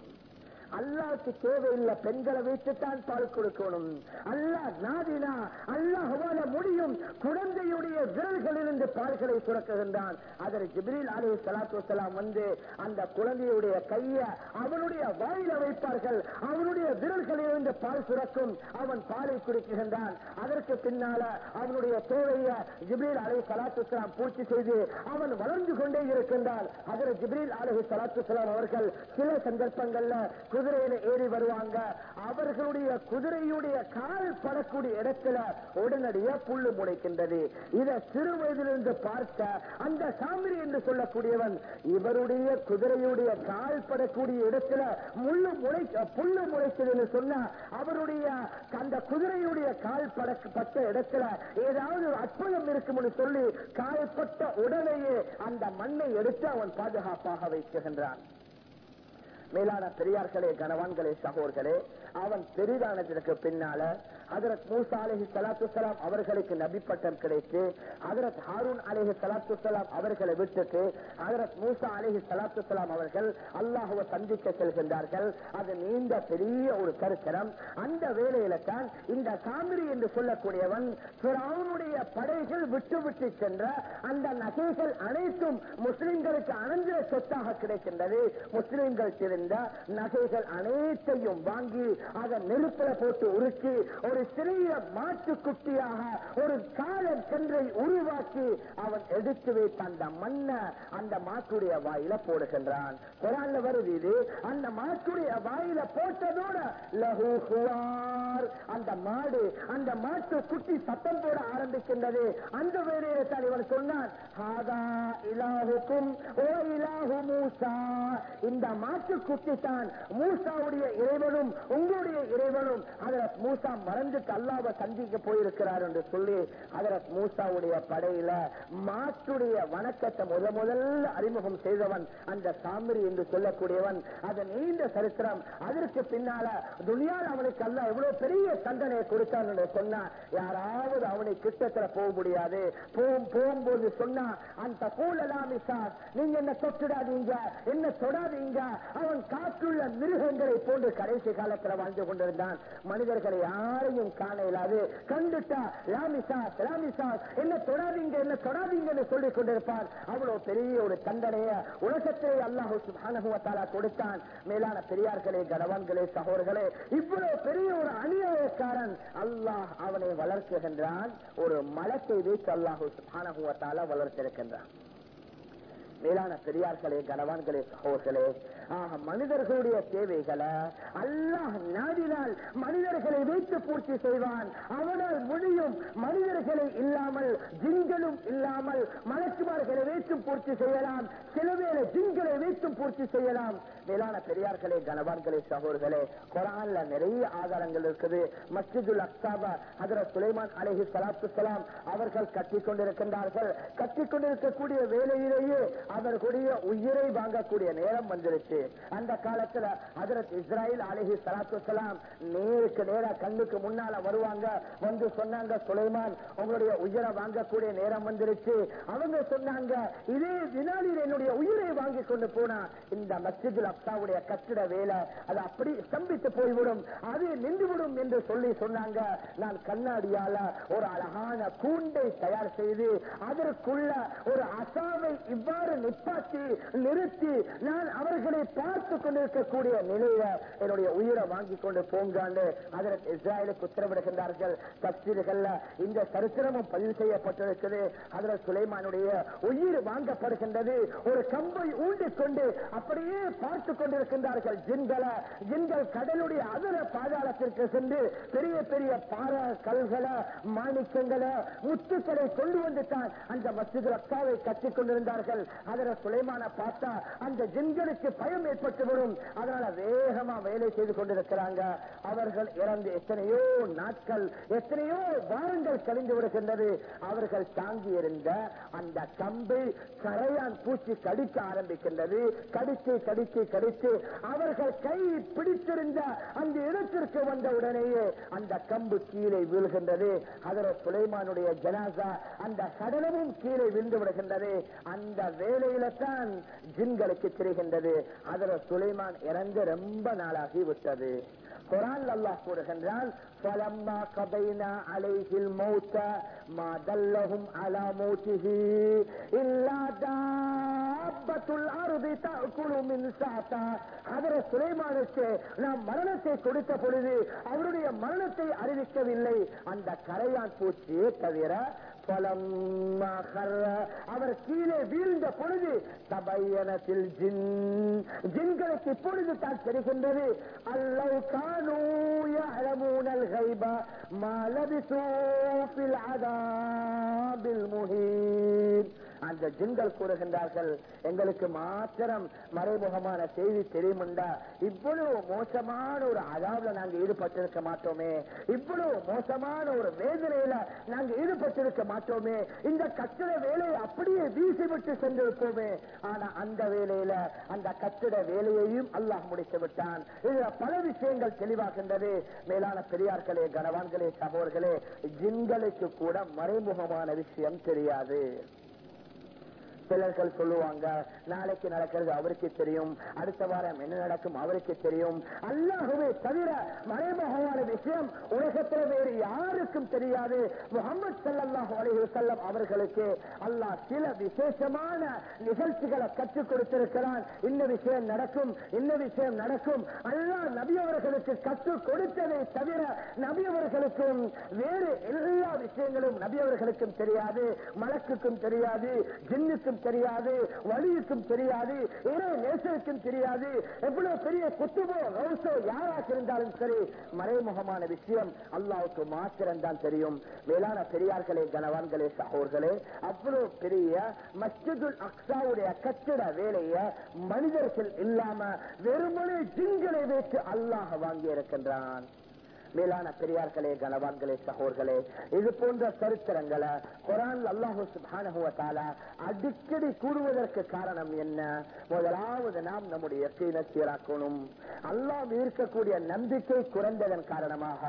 S1: அல்லாவுக்கு தேவையில்லை பெண்களை வைத்துத்தான் பால் கொடுக்கணும். அல்லாஹ் நாடினா அல்லாஹால முடியும். குழந்தையுடைய விரல்களிலிருந்து பால்களை சுரக்குகின்றான். அதற்கு ஜிப்ரீல் அலி சலாத்து வலாம் வந்து அந்த குழந்தையுடைய கைய அவனுடைய வாயில வைப்பார்கள். அவனுடைய விரல்களிலிருந்து பால் சுரக்கும். அவன் பாலை குடிக்குகின்றான். அதற்கு பின்னால அவனுடைய தேவைய ஜிப்ரீல் அலி சலாத்து வலாம் பூர்த்தி செய்து அவன் வளர்ந்து கொண்டே இருக்கின்றான். அதற்கு ஜிப்ரீல் அலி சலாத்து வலாம் அவர்கள் சில சந்தர்ப்பங்கள்ல குதிரையில ஏறி வருவாங்க. அவர்களுடைய குதிரையுடைய கால் படக்கூடிய இடத்துல உடனடியாக புல்லு முளைக்கின்றது. இதை சிறு வயதிலிருந்து பார்த்த அந்த சாமிரி என்று சொல்லக்கூடியவன் இவருடைய குதிரையுடைய கால் படக்கூடிய இடத்துல முள்ளு முளை புல்லு முளைச்சதுன்னு சொன்ன அவருடைய அந்த குதிரையுடைய கால் பட்ட இடத்துல ஏதாவது ஒரு அற்புதம் இருக்கும்னு சொல்லி காயப்பட்ட உடனேயே அந்த மண்ணை எடுத்து அவன் பாதுகாப்பாக வைக்கின்றான் மேலான பெரியார்களே கணவான்களே சகோர்களே அவன் பெரிதானதற்கு பின்னால அதரத் மூசா அலஹி சலாத்து சலாம் அவர்களுக்கு நபிப்பட்டம் கிடைத்து அதரத் ஹாரூன் அலஹி சலாத்து சலாம் அவர்களை விட்டுட்டு அதரத் மூசா அலஹி சலாத்து சலாம் அவர்கள் அல்லாஹுவை சந்திக்க செல்கின்றார்கள். அது நீண்ட பெரிய ஒரு சரித்திரம் அந்த வேலையில தான் இந்த சாமிரி என்று சொல்லக்கூடியவன் அவனுடைய படைகள் விட்டு விட்டு சென்ற அந்த நகைகள் அனைத்தும் முஸ்லிம்களுக்கு அனந்திர சொத்தாக கிடைக்கின்றது. முஸ்லிம்கள் திருந்த நகைகள் அனைத்தையும் வாங்கி அதை நெருப்பில போட்டு உருக்கி ஒரு சிறிய மாட்டு குட்டியாக ஒரு காலம் சென்றை உருவாக்கி அவன் எடுத்து வைத்த அந்த மண்ணை அந்த மாட்டுடைய வாயில போடுகின்றான். குரான்ல வருது இது அந்த மாட்டுடைய வாயில போட்டதோட லஹு ஹுவார் அந்த மாடு அந்த மாட்டு குட்டி சத்தம் போட ஆரம்பிக்கின்றது. அந்த வேலையை தான் இவன் சொன்னான். இலாஹுக்கும் ஓ இலாஹு மூசா. இந்த மாட்டு குட்டி தான் மூசாவுடைய இறைவனும் உங்களுடைய இறைவனும். அதுல மூசா மறந்துட்டு அல்லாவை சந்திக்க போயிருக்கிறார் என்று சொல்லி அதரத் மூசாவுடைய படையில மாற்றுடைய வணக்கத்தை முத முதல்ல அறிமுகம் செய்தவன் அந்த சாமிரி என்று சொல்லக்கூடியவன். அது நீண்ட சரித்திரம். அதற்கு பின்னால துணியால் அவனுக்கு அல்ல எவ்வளவு பெரிய தண்டனையை கொடுத்தான் என்று சொன்னா யாராவது அவனை கிட்டத்துல போக முடியாது. போகும் போகும்போது சொன்னா அந்த கூலலாமி சார் நீங்க என்ன தொட்டுடாதீங்க என்ன தொடாதீங்க? அவன் காற்றுள்ள மிருகங்களை போன்று கடைசி காலத்துல வாழ்ந்து கொண்டிருந்தான். மனிதர்களை யாரும் யாரையும் காண இயலாது கண்டுட்டா ராமிசாஸ் ராமிசாஸ் என்ன தொடாதீங்க என்ன தொடாதீங்கன்னு சொல்லிக் கொண்டிருப்பார் அவ்வளவு பெரிய ஒரு தண்டனைய உலகத்திலே அல்லாஹு சுபானகுவத்தாலா கொடுத்தான். மேலான பெரியார்களே கனவான்களே சகோதரர்களே இவ்வளவு பெரிய ஒரு அநியாயக்காரன் அல்லாஹ் அவனை வளர்க்குகின்றான் ஒரு மலத்தை வைத்து அல்லாஹு சுபானகுவத்தாலா வளர்த்திருக்கின்றான். மேலான பெரியார்களே கனவான்களே சகோதரர்களே ஆக மனிதர்களுடைய தேவைகளை அல்லாஹ் நாடினால் மனிதர்களை வைத்து பூர்த்தி செய்வான். அவனால் முடியும் மனிதர்களை இல்லாமல் ஜிங்களும் இல்லாமல் மலக்குமார்களை வைத்தும் பூர்த்தி செய்யலாம். சில வேளை ஜிங்களை வைத்தும் பூர்த்தி செய்யலாம். மேலான பெரியார்களே கனவான்களே சகோதரர்களே குரான்ல நிறைய ஆதாரங்கள் இருக்குது. மஸ்ஜிதுல் அக்தாபா அதர சுலைமான் அலஹி சலாத்து சலாம் அவர்கள் கட்டிக் கொண்டிருக்கின்றார்கள். கட்டிக் கொண்டிருக்கக்கூடிய வேலையிலேயே அவர்களுடைய உயிரை வாங்கக்கூடிய நேரம் வந்துருச்சு. இருந்துச்சு அந்த காலத்துல ஹதரத் இஸ்ராயல் அலஹி சலாத்து சலாம் நேருக்கு நேரா கண்ணுக்கு முன்னால வருவாங்க. வந்து சொன்னாங்க சுலைமான் உங்களுடைய உயிரை வாங்கக்கூடிய நேரம் வந்துருச்சு. அவங்க சொன்னாங்க இதே வினாடியில் என்னுடைய உயிரை வாங்கி கொண்டு போனா இந்த மஸ்ஜிதுல் அப்தாவுடைய கட்டிட வேலை அது அப்படி ஸ்தம்பித்து போய்விடும். அது நின்றுவிடும் என்று சொல்லி சொன்னாங்க. நான் கண்ணாடியால ஒரு அழகான கூண்டை தயார் செய்து அதற்குள்ள ஒரு அசாவை இவ்வாறு நிப்பாட்டி நிறுத்தி நான் அவர்களை பார்த்து கொண்டிருக்கக்கூடிய நிலையில என்னுடைய உயிரை வாங்கி கொண்டு போங்கான்னு அதற்கு இஸ்ராயலுக்கு உத்தரவிடுகின்றார்கள். தப்சீர்கள்ல இந்த சரித்திரமும் பதிவு செய்யப்பட்டிருக்கிறது அதில் சுலைமானுடைய உயிர் வாங்கப்படுகின்றது. ஒரு கம்பை ஊண்டிக் கொண்டு அப்படியே பார்த்து கொண்டிருக்கின்றார்கள் ஜின்களை ஜின்கள் கடலுடைய அதிர பாதாளத்திற்கு சென்று பெரிய பெரிய பார கல்களை மாணிக்கங்களை முத்துக்களை கொண்டு வந்து தான் அந்த மசிது ரத்தாவை கட்டிக் கொண்டிருந்தார்கள் அதில் சுலைமான பார்த்தா அந்த ஜின்களுக்கு பய பயம் ஏற்பட்டு வரும். அதனால வேகமா வேலை செய்து கொண்டிருக்கிறாங்க. அவர்கள் இறந்து எத்தனையோ நாட்கள் எத்தனையோ வாரங்கள் கழிந்து விடுகின்றது. அவர்கள் தாங்கி இருந்த அந்த கம்பு கரையான் பூச்சி கடிக்க ஆரம்பிக்கின்றது. கடித்து கடித்து கடித்து அவர்கள் கை பிடித்திருந்த அந்த வந்த உடனேயே அந்த கம்பு கீழே வீழ்கின்றது. அதர சுலைமானுடைய ஜனாசா அந்த சடலமும் கீழே விழுந்து விடுகின்றது. அந்த வேலையில தான் ஜின்களுக்கு தெரிகின்றது. அதர சுலைமான் இறந்து ரொம்ப நாளாகி விட்டது. குரான் அல்லாஹ் கூறுகின்றால் பலம்மா கபைனா அலைகில் மௌத்த மா தல்லஹும் அலா மௌத்திஹி இல்லா தாப்பத்துல் சாத்தா. அதர சுலைமானுக்கு நாம் மரணத்தை கொடுத்த பொழுது அவருடைய மரணத்தை அறிவிக்கவில்லை. அந்த கரையான் பூச்சியே தவிர அவர் கீழே வீழ்ந்த பொழுது தபையனத்தில் ஜின் ஜின்களுக்கு இப்பொழுது தான் தெரிகின்றது அல்லவு கானூயமூனல் ஹைபா மாலபிசோபில் அதாபில் முஹீன். அந்த ஜின்கள் கூறுகின்றார்கள் எங்களுக்கு மாத்திரம் மறைமுகமான செய்தி தெரியுமுண்டா? இவ்வளவு மோசமான ஒரு அதாவுல நாங்க ஈடுபட்டிருக்க மாட்டோமே. இவ்வளவு மோசமான ஒரு வேதனையில நாங்க ஈடுபட்டிருக்க மாட்டோமே. இந்த கட்டிட வேலையை அப்படியே வீசிவிட்டு சென்றிருப்போமே. ஆனா அந்த வேலையில அந்த கட்டிட வேலையையும் அல்லாஹ் முடித்து விட்டான். இதுல பல விஷயங்கள் தெளிவாகின்றது. மேலான பெரியார்களே கனவான்களே சகோர்களே ஜின்களுக்கு கூட மறைமுகமான விஷயம் தெரியாது. சிலர்கள் சொல்லுவாங்க நாளைக்கு நடக்கிறது அவருக்கு தெரியும் அடுத்த வாரம் என்ன நடக்கும் அவருக்கு தெரியும். அல்லாஹுவே தவிர மறைமுகமான விஷயம் உலகத்தில் வேறு யாருக்கும் தெரியாது. முகமது சல்லாஹூ அலி அவர்களுக்கு அல்லாஹ் சில விசேஷமான நிகழ்ச்சிகளை கற்றுக் கொடுத்திருக்கிறான். இந்த விஷயம் நடக்கும் இந்த விஷயம் நடக்கும். அல்லாஹ் நபி அவர்களுக்கு கற்றுக் கொடுத்ததை தவிர நபி அவர்களுக்கும் வேறு எல்லா விஷயங்களும் நபி அவர்களுக்கும் தெரியாது. மலக்குக்கும் தெரியாது. ஜின்னுக்கும் தெரியாது வலியுக்கும் தெரியாது இறை நேசருக்கும் தெரியாது எவ்வளவு பெரிய குத்துபோ ரவுசோ யாராக இருந்தாலும் சரி மறைமுகமான விஷயம் அல்லாவுக்கு மாத்திரம் தான் தெரியும். மேலான பெரியார்களே கனவான்களே சகோர்களே அவ்வளவு பெரிய மஸ்ஜிதுல் அக்ஸாவுடைய கட்டிட வேலைய மனிதர்கள் இல்லாம வெறுமனே ஜிங்களை வைத்து அல்லாஹ் வாங்கி இருக்கின்றான் மேலான பெரியார்களே கனவான்களே சகோர்களே இது போன்ற சரித்திரங்களை குரான் அல்லாஹு சுபானுவத்தால அடிக்கடி கூறுவதற்கு காரணம் என்ன? முதலாவது நாம் நம்முடைய யக்கீனை சீராக்கணும். அல்லாஹ் இருக்கக்கூடிய நம்பிக்கை குறைந்ததன் காரணமாக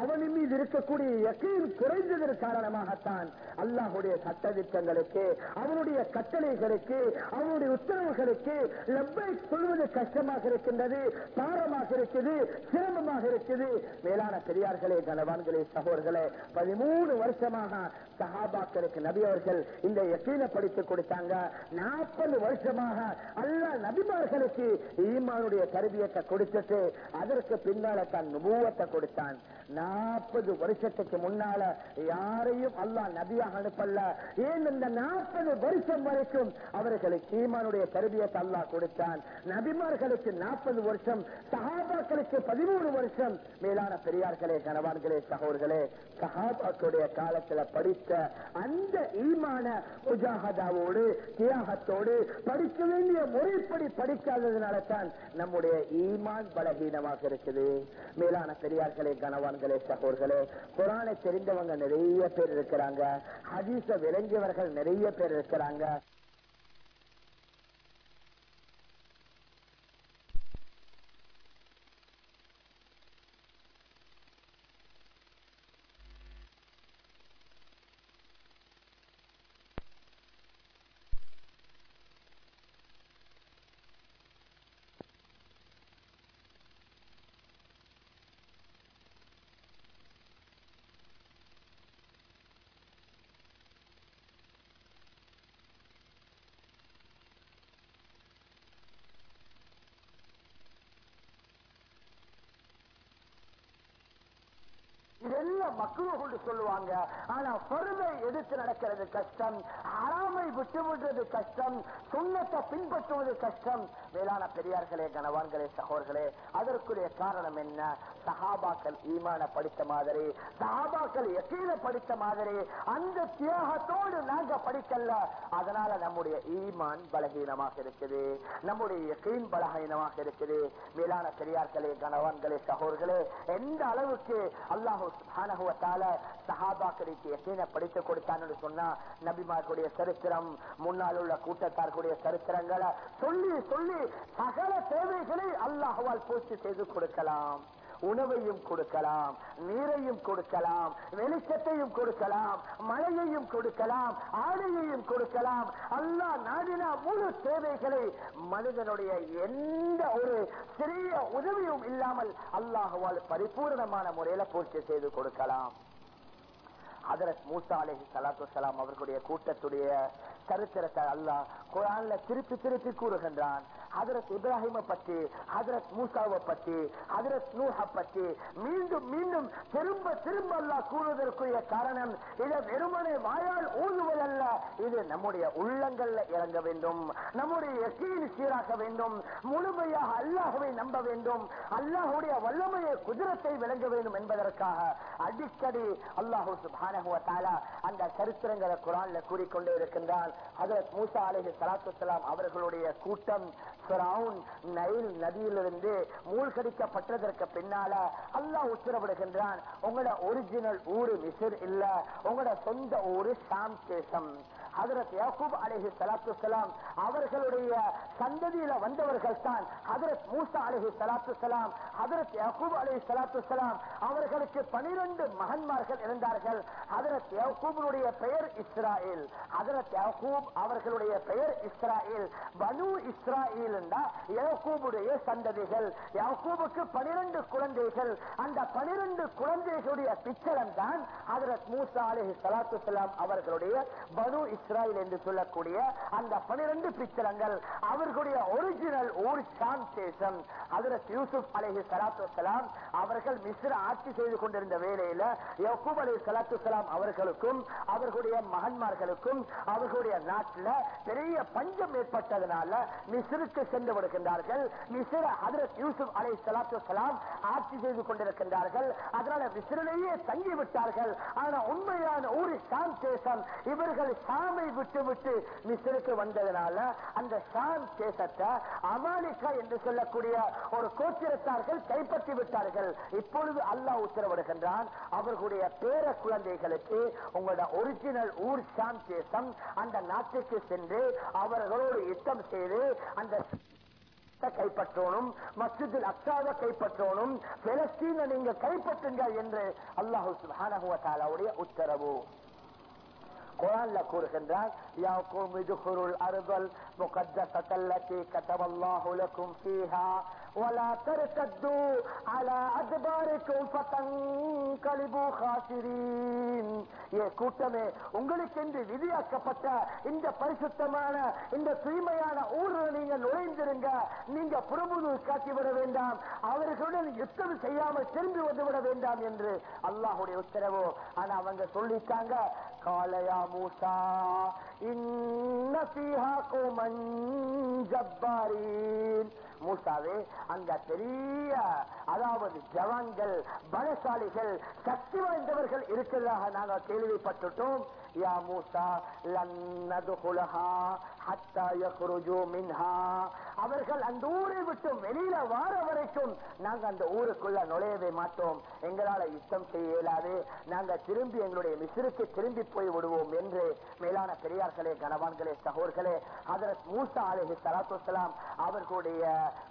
S1: அவனின் மீது இருக்கக்கூடிய யக்கீன் குறைந்ததன் காரணமாகத்தான் அல்லாஹுடைய சட்டத்திட்டங்களுக்கு அவனுடைய கட்டளைகளுக்கு அவனுடைய உத்தரவுகளுக்கு லப்பை சொல்வது கஷ்டமாக இருக்கின்றது பாரமாக இருக்குது சிரமமாக இருக்குது மேல மேலான பெரியார்களே கனவான்களே சகோதரர்களே பதிமூணு வருஷமாக சகாபாக்களுக்கு நபி அவர்கள் இந்த எத்தீன படித்து கொடுத்தாங்க. நாற்பது வருஷமாக அல்ல நபிமார்களுக்கு ஈமானுடைய கருவியத்தை கொடுத்துட்டு அதற்கு பின்னால தன் நுபுவத்தை கொடுத்தான். நாற்பது வருஷத்துக்கு முன்னால யாரையும் அல்லாஹ் நபியாக அனுப்பல. ஏன் இந்த நாற்பது வருஷம் வரைக்கும் அவர்களுக்கு ஈமானுடைய கருவியத்தை அல்லாஹ் கொடுத்தான். நபிமார்களுக்கு நாற்பது வருஷம் சகாபாக்களுக்கு பதிமூணு வருஷம் மேலான பெரியார்களே கணவான்களே சகோதர்களே சகாபாக்களுடைய காலத்துல படித்த அந்த ஈமான முஜாகதாவோடு தியாகத்தோடு படிக்க வேண்டிய முறைப்படி படிக்காததுனால தான் நம்முடைய ஈமான் பலகீனமாக இருக்குது. மேலான பெரியார்களே கணவான்களே சகோர்களே குரானை தெரிந்தவங்க நிறைய பேர் இருக்கிறாங்க. ஹதீச விளங்கியவர்கள் நிறைய பேர் இருக்கிறாங்க. இதெல்லாம் மக்களும் கொண்டு சொல்லுவாங்க. ஆனா பொறுமை எடுத்து நடக்கிறது கஷ்டம். அறாமை விட்டுவிடுறது கஷ்டம். சுண்ணத்தை பின்பற்றுவது கஷ்டம். மேலான பெரியார்களே கனவான்களே சகோர்களே அதற்குரிய காரணம் என்ன? சஹாபாக்கள் ஈமான படித்த மாதிரி சஹாபாக்கள் எக்கீல படித்த மாதிரி அந்த தியாகத்தோடு நாங்க படிக்கல. அதனால நம்முடைய ஈமான் பலகீனமாக இருக்குது. நம்முடைய எக்கீன் பலகீனமாக இருக்குது. மேலான பெரியார்களே கணவான்களே சகோர்களே எந்த அளவுக்கு அல்லாஹு சுப்ஹானஹு வ சஹாபாக்களுக்கு படித்து கொடுத்தான்னு சொன்னா நபிமார்களுடைய சரித்திரம் முன்னால் உள்ள கூட்டத்தார்களுடைய சரித்திரங்களை சொல்லி சொல்லி சகல தேவைகளை அல்லாஹுவால் பூர்த்தி செய்து கொடுக்கலாம். உணவையும் கொடுக்கலாம் நீரையும் கொடுக்கலாம் வெளிச்சத்தையும் கொடுக்கலாம் மழையையும் கொடுக்கலாம் ஆடையையும் கொடுக்கலாம். அல்லாஹ் நாடினா முழு தேவைகளை மனிதனுடைய எந்த ஒரு சிறிய உதவியும் இல்லாமல் அல்லாஹுவால் பரிபூர்ணமான முறையில பூர்த்தி செய்து கொடுக்கலாம். ஹதரத் மூசா அலஹி சலாத்து சலாம் அவர்களுடைய கூட்டத்துடைய சரித்திரத்தை அல்லாஹ் குரான்ல திருப்பி திருப்பி கூறுகின்றான். ஹதரத் இப்ராஹிம பற்றி ஹதரத் மூசாவை பற்றி ஹதரத் நூஹ பற்றி மீண்டும் மீண்டும் திரும்ப திரும்ப அல்லாஹ் கூறுவதற்குரிய காரணம் இதை வெறுமனை வாயால் ஊதுவதல்ல. இது நம்முடைய உள்ளங்கள்ல இறங்க வேண்டும். நம்முடைய எசையை சீராக்க வேண்டும். முழுமையாக அல்லாஹுவை நம்ப வேண்டும். அல்லாஹுடைய வல்லமையை குதிரத்தை விளங்க வேண்டும் என்பதற்காக அடிக்கடி அல்லாஹூ சுபானகுவ தாலா அந்த சரித்திரங்களை குரான்ல கூறிக்கொண்டே இருக்கின்றான். ஹதரத் மூசா அலஹி சலாத்துலாம் அவர்களுடைய கூட்டம் ஃபிரௌன் நைல் நதியிலிருந்து மூழ்கடிக்கப்பட்டதற்கு பின்னால அல்லாஹ் உத்தரவிடுகின்றான் உங்களோட ஒரிஜினல் ஊரு மிசிர் இல்ல உங்களோட சொந்த ஊரு சாம் தேசம். ஹதரத் யாக்கூப் சலாத்து சலாம் அவர்களுடைய சந்ததியில வந்தவர்கள் தான் ஹதரத் மூசா அலஹி சலாத்து சலாம் ஹதரத் யாக்கூப் சலாத்து சலாம் அவர்களுக்கு பனிரெண்டு மகன்மார்கள் இருந்தார்கள். ஹதரத் யாக்கூபனுடைய பெயர் இஸ்ராயல். ஹதரத் யாக்கூப் அவர்களுடைய பெயர் இஸ்ராயல். பனு இஸ்ராயல் யாக்கூபுடைய சந்ததிகள். யாக்கூபுக்கு பனிரெண்டு குழந்தைகள். அந்த பனிரெண்டு குழந்தைகளுடைய பிச்சரம் தான் ஹதரத் மூசா அலஹி சலாத்து சலாம் அவர்களுடைய பனு இஸ்ராயல் என்று சொல்லக்கூடிய அந்த பனிரெண்டு பிச்சரங்கள் அவர்களுடைய ஒரிஜினல் ஊர் ஷாம் தேசம் ஹதரத் யூசுப் அலஹி சலாத்து சலாம் அவர்கள் மிஸ்ர ஆட்சி செய்து கொண்டிருந்த வேலையில யக்கூப் அலி சலாத்து சலாம் அவர்களுக்கும் அவர்களுடைய மகன்மார்களுக்கும் அவர்களுடைய நாட்டில் பெரிய பஞ்சம் ஏற்பட்டதனால மிஸ்ருக்கு சென்று விடுகின்றார்கள். மிஸ்ர ஹதரத் யூசுப் அலை சலாத்து சலாம் ஆட்சி செய்து கொண்டிருக்கின்றார்கள். அதனால மிஸ்ரிலேயே தங்கிவிட்டார்கள். ஆனா உண்மையான ஊர் ஷாம் தேசம் இவர்கள் ஷாமை விட்டு விட்டு மிஸ்ருக்கு வந்ததனால அந்த ஷாம் தேசத்தை அமானிகா என்று சொல்லக்கூடிய ஒரு கோத்திரத்தார்கள் கைப்பற்றி விட்டார்கள். இப்பொழுது அல்லாஹ் உத்தரவிடுகின்றான் அவர்களுடைய பேர குழந்தைகளுக்கு உங்களோட ஒரிஜினல் ஊர் ஷாம் தேசம் அந்த நாட்டுக்கு சென்று அவர்களோடு யுத்தம் செய்து அந்த கைப்பற்றணும் மஸ்ஜிதில் அக்சாவை கைப்பற்றணும் பெலஸ்தீனை நீங்க கைப்பற்றுங்க என்று அல்லாஹு சுப்ஹானஹு உத்தரவு. குரான்ல கூறுகின்றார் யாக்கும் இதுகுருள் அருகல் முகத்தல்லத்தி கதவல்லாஹு லக்கும் ஃபீஹா ولا ترتدوا على أدباركم فتنقلبوا خاسرين ஏ கூட்டமே உங்களுக்கென்று விதியாக்கப்பட்ட இந்த பரிசுத்தமான இந்த தூய்மையான ஊர்ல நீங்க நுழைந்திருங்க நீங்க புறமுது காட்டிவிட வேண்டாம் அவர்களுடன் யுத்தம் செய்யாமல் திரும்பி வந்து விட வேண்டாம் என்று அல்லாஹுடைய உத்தரவு ஆனா அவங்க சொல்லிட்டாங்க காலையா மூசா. இன்ன فيها قوما جبارين மூசாவே அந்த பெரிய அதாவது ஜவான்கள் பலசாலிகள் சக்தி வாய்ந்தவர்கள் இருக்கிறதாக நாங்கள் கேள்விப்பட்டுட்டோம். யா மூசா லன்னதுகுலஹா அவர்கள் அந்த ஊரை விட்டு வெளியில வார வரைக்கும் நாங்க அந்த ஊருக்குள்ள நுழையவே மாட்டோம். எங்களால யுத்தம் செய்ய இயலாது. நாங்க திரும்பி எங்களுடைய மிசிறுக்கு திரும்பி போய் விடுவோம் என்று மேலான பெரியார்களே கனவான்களே சகோர்களே அதற்கு மூசா அலஹி சலாத்துலாம் அவர்களுடைய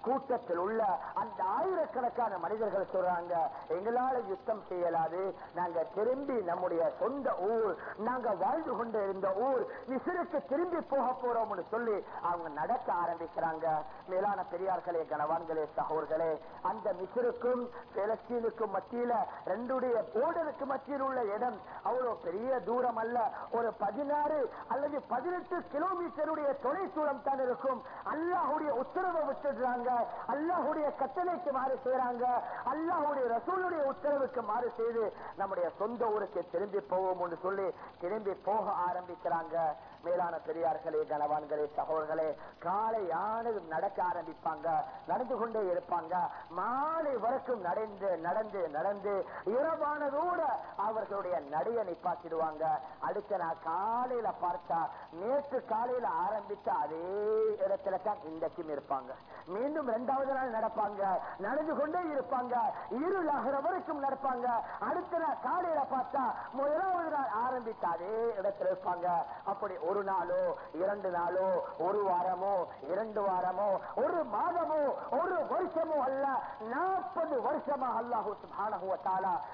S1: கூட்டத்தில் உள்ள அந்த ஆயிரக்கணக்கான மனிதர்கள் சொல்றாங்க எங்களால யுத்தம் செய்யலாது நாங்க திரும்பி நம்முடைய சொந்த ஊர் நாங்க வாழ்ந்து கொண்டு இருந்த ஊர் மிசிறுக்கு திரும்பி போக போறோம் போறோம்னு சொல்லி அவங்க நடக்க ஆரம்பிக்கிறாங்க. மேலான பெரியார்களே கனவான்களே சகோர்களே அந்த மிசருக்கும் பெலஸ்தீனுக்கும் மத்தியில ரெண்டுடைய போர்டருக்கு மத்தியில் உள்ள இடம் அவ்வளவு பெரிய தூரம் அல்ல. ஒரு பதினாறு அல்லது பதினெட்டு கிலோமீட்டருடைய தொலை தூரம் தான் இருக்கும். அல்லாஹுடைய உத்தரவை விட்டுடுறாங்க. அல்லாஹுடைய கட்டளைக்கு மாறு செய்யறாங்க அல்லாஹுடைய ரசூலுடைய உத்தரவுக்கு மாறு செய்து நம்முடைய சொந்த ஊருக்கு திரும்பி போவோம் என்று சொல்லி திரும்பி போக ஆரம்பிக்கிறாங்க. மேலான பெரியார்களே கனவான்களே சகோதர்களே காலை யானது நடக்க ஆரம்பிப்பாங்க நடந்து கொண்டே இருப்பாங்க. மாலை வரைக்கும் நடந்து நடந்து நடந்து இரவானதோட அவர்களுடைய நடைய நிப்பாக்கிடுவாங்க அடுத்த நான் காலையில பார்த்தா நேற்று காலையில ஆரம்பித்த அதே இடத்துல தான் இன்றைக்கும் இருப்பாங்க. மீண்டும் இரண்டாவது நாள் நடப்பாங்க நடந்து கொண்டே இருப்பாங்க இருளாகிற வரைக்கும் நடப்பாங்க. அடுத்த நாள் காலையில பார்த்தா முதலாவது நாள் ஆரம்பித்த அதே இடத்துல இருப்பாங்க. அப்படி ஒரு நாளோ இரண்டு நாளோ ஒரு வாரமோ இரண்டு வாரமோ ஒரு மாதமோ ஒரு வருஷமோ அல்ல நாற்பது வருஷமா அல்லாஹூ சுப்ஹானஹு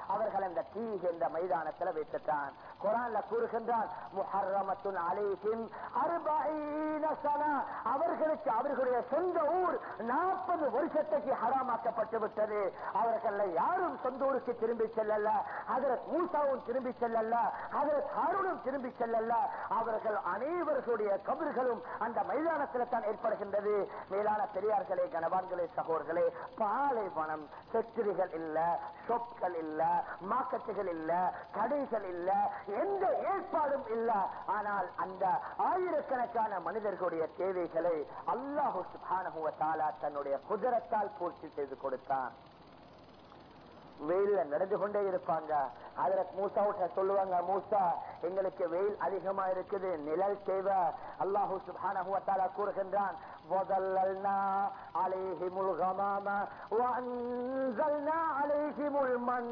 S1: அவர்கள் அந்த தீ என்ற மைதானத்துல வைத்துட்டான் குரான்ல கூறுகின்றான் முஹர்ரமத்துன் அலைஹிம் அர்பஈன சனா. அவர்களுக்கு அவர்களுடைய சொந்த ஊர் நாற்பது வருஷத்துக்கு ஹராமாக்கப்பட்டு விட்டது. அவர்கள் யாரும் சொந்த ஊருக்கு திரும்பி செல்லல. அதற்கு மூசாவும் திரும்பி செல்லல. அதற்கு அருணும் திரும்பி செல்லல. அவர்கள் அனைவர்களுடைய கபர்களும் அந்த மைதானத்தில் தான் ஏற்படுகின்றது. மேலான பெரியார்களே கனவான்களே சகோதர்களே பாலைவனம் செத்திரிகள் இல்ல ஷொப்கள் இல்ல மார்க்கெட்டுகள் இல்ல கடைகள் இல்ல எந்த ஏற்பாடும் இல்ல. ஆனால் அந்த ஆயிரக்கணக்கான மனிதர்களுடைய தேவைகளை அல்லாஹு சுப்ஹானஹு தன்னுடைய குதிரத்தால் பூர்த்தி செய்து கொடுத்தான். வெயில்ல நடந்து கொண்டே இருப்பாங்க. அதுல மூசாவுட்ட சொல்லுவாங்க மூசா எங்களுக்கு வெயில் அதிகமா இருக்குது நிழல் தேவை. அல்லாஹு சுப்ஹானஹு கூறுகின்றான் وظللنا عليهم الغمام وأنزلنا عليهم المن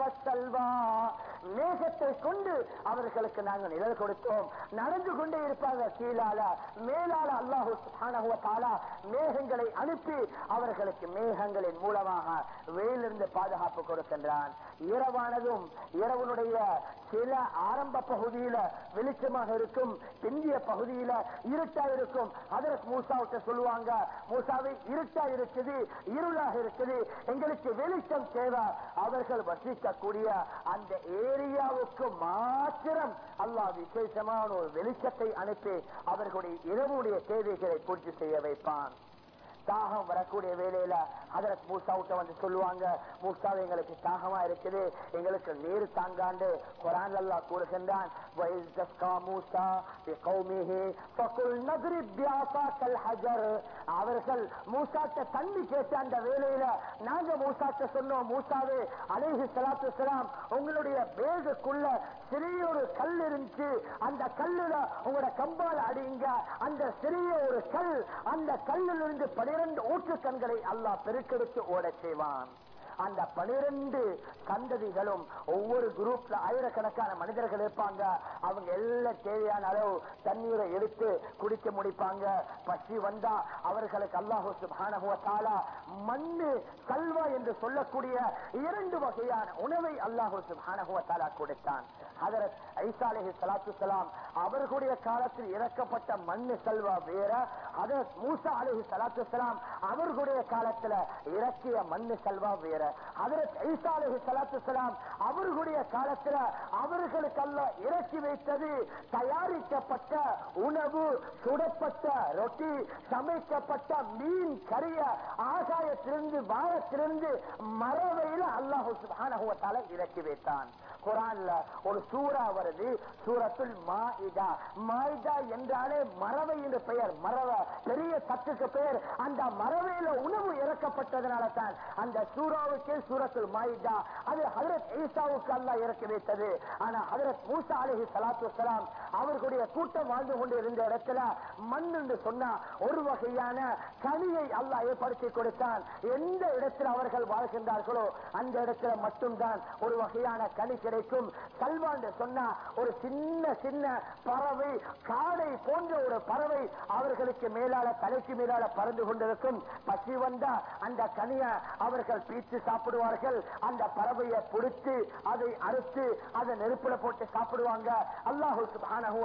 S1: والسلوى மேகத்தை கொண்டு அவர்களுக்கு நாங்கள் நிழல் கொடுத்தோம் நடந்து கொண்டே இருப்பாங்க கீழால மேலால அல்லாஹு சுப்ஹானஹு வ தஆலா மேகங்களை அனுப்பி அவர்களுக்கு மேகங்களின் மூலமாக வெயிலிருந்து பாதுகாப்பு கொடுக்கின்றான் இரவானதும் இரவனுடைய சில ஆரம்ப பகுதியில வெளிச்சமாக இருக்கும் பிந்திய பகுதியில இருட்டா இருக்கும் அதற்கு மூசாவுக்கு சொல்லுவாங்க மூசாவை இருட்டா இருக்குது இருளாக இருக்குது எங்களுக்கு வெளிச்சம் தேவை. அவர்கள் வசிக்கக்கூடிய அந்த ஏரியாவுக்கு மாத்திரம் அல்லாஹ் விசேஷமான ஒரு வெளிச்சத்தை அனுப்பி அவர்களுடைய இரவுடைய தேவைகளை பூர்த்தி செய்ய வைப்பான். தாகம் வரக்கூடிய வேலையில அதற்கு மூசாவுட்ட வந்து சொல்லுவாங்க மூசா எங்களுக்கு தாகமா இருக்குது. எங்களுக்கு நீர் தாங்காண்டு குரான் அல்லா கூறுகின்றான் அவர்கள் மூசாட்ட தண்ணி கேட்ட அந்த வேலையில நாங்க மூசாட்ட சொன்னோம் மூசாவே அலேஹி சலாத்து உங்களுடைய பேகுக்குள்ள சிறிய ஒரு கல் இருந்துச்சு. அந்த கல்லுல உங்களோட கம்பால் அடிங்க. அந்த சிறிய ஒரு கல் அந்த கல்லிலிருந்து பனிரெண்டு ஊற்று கண்களை அல்லாஹ் பெருக்கெடுத்து ஓடச் செய்வான். அந்த பனிரெண்டு சந்ததிகளும் ஒவ்வொரு குரூப்ல ஆயிரக்கணக்கான மனிதர்கள் இருப்பாங்க. அவங்க எல்லாம் தேவையான அளவு தண்ணீரை எடுத்து குடிக்க முடிப்பாங்க. பசி வந்தா அவர்களுக்கு அல்லாஹு சுப்ஹானஹு மண்ணு கல்வா என்று சொல்லக்கூடிய இரண்டு வகையான உணவை அல்லாஹு சுப்ஹானஹு கொடுத்தான். ஹதரத் ஐசா அலைஹி ஸலாத்து அவர்களுடைய காலத்தில் இறக்கப்பட்ட மண்ணு கல்வா வேற. ஹதரத் மூசா அலேஹி சலாத்து சலாம் அவர்களுடைய காலத்துல இறக்கிய மண்ணு கல்வா வேற. அவர்களுடைய காலத்தில் அவர்களுக்கல்ல இறக்கி வைத்தது தயாரிக்கப்பட்ட உணவு சுடப்பட்ட ரொட்டி சமைக்கப்பட்ட மீன் கரிய ஆகாயத்திலிருந்து வாரத்திலிருந்து மரவையில அல்லாஹு சுப்ஹானஹு இறக்கி வைத்தான். குரான்ல ஒரு சூரா வருது சூரத்துல் மாயிதா. மாயிதா என்றாலே மரவை என்று பெயர் மரவ பெரிய சத்துக்கு பெயர். அந்த மரவையில உணவு இறக்கப்பட்டதுனால தான் அந்த சூறாவை சூறாவுக்கே சூரத்தில் மாயிட்டா அது ஹதரத் ஈசாவுக்கு அல்லாஹ் இறக்கி வைத்தது. ஆனா ஹதரத் மூசா அலஹி சலாத்து வஸலாம் அவர்களுடைய கூட்டம் வாழ்ந்து கொண்டு இருந்த இடத்துல மண் என்று சொன்னா ஒரு வகையான கனியை அல்லாஹ் ஏற்படுத்தி கொடுத்தான். எந்த இடத்தில் அவர்கள் வாழ்கின்றார்களோ அந்த இடத்துல மட்டும்தான் ஒரு வகையான கனி கிடைக்கும். சல்வான் என்று சொன்னா ஒரு சின்ன சின்ன பறவை காடை போன்ற ஒரு பறவை அவர்களுக்கு மேலால தலைக்கு மேலால பறந்து கொண்டிருக்கும். பசி வந்தா அந்த கனியை அவர்கள் பீச்சு சாப்பிடுவார்கள். அந்த பறவையை பிடித்து அதை அறுத்து அதை நெருப்புல போட்டு சாப்பிடுவாங்க. அல்லாஹு சுப்ஹானஹு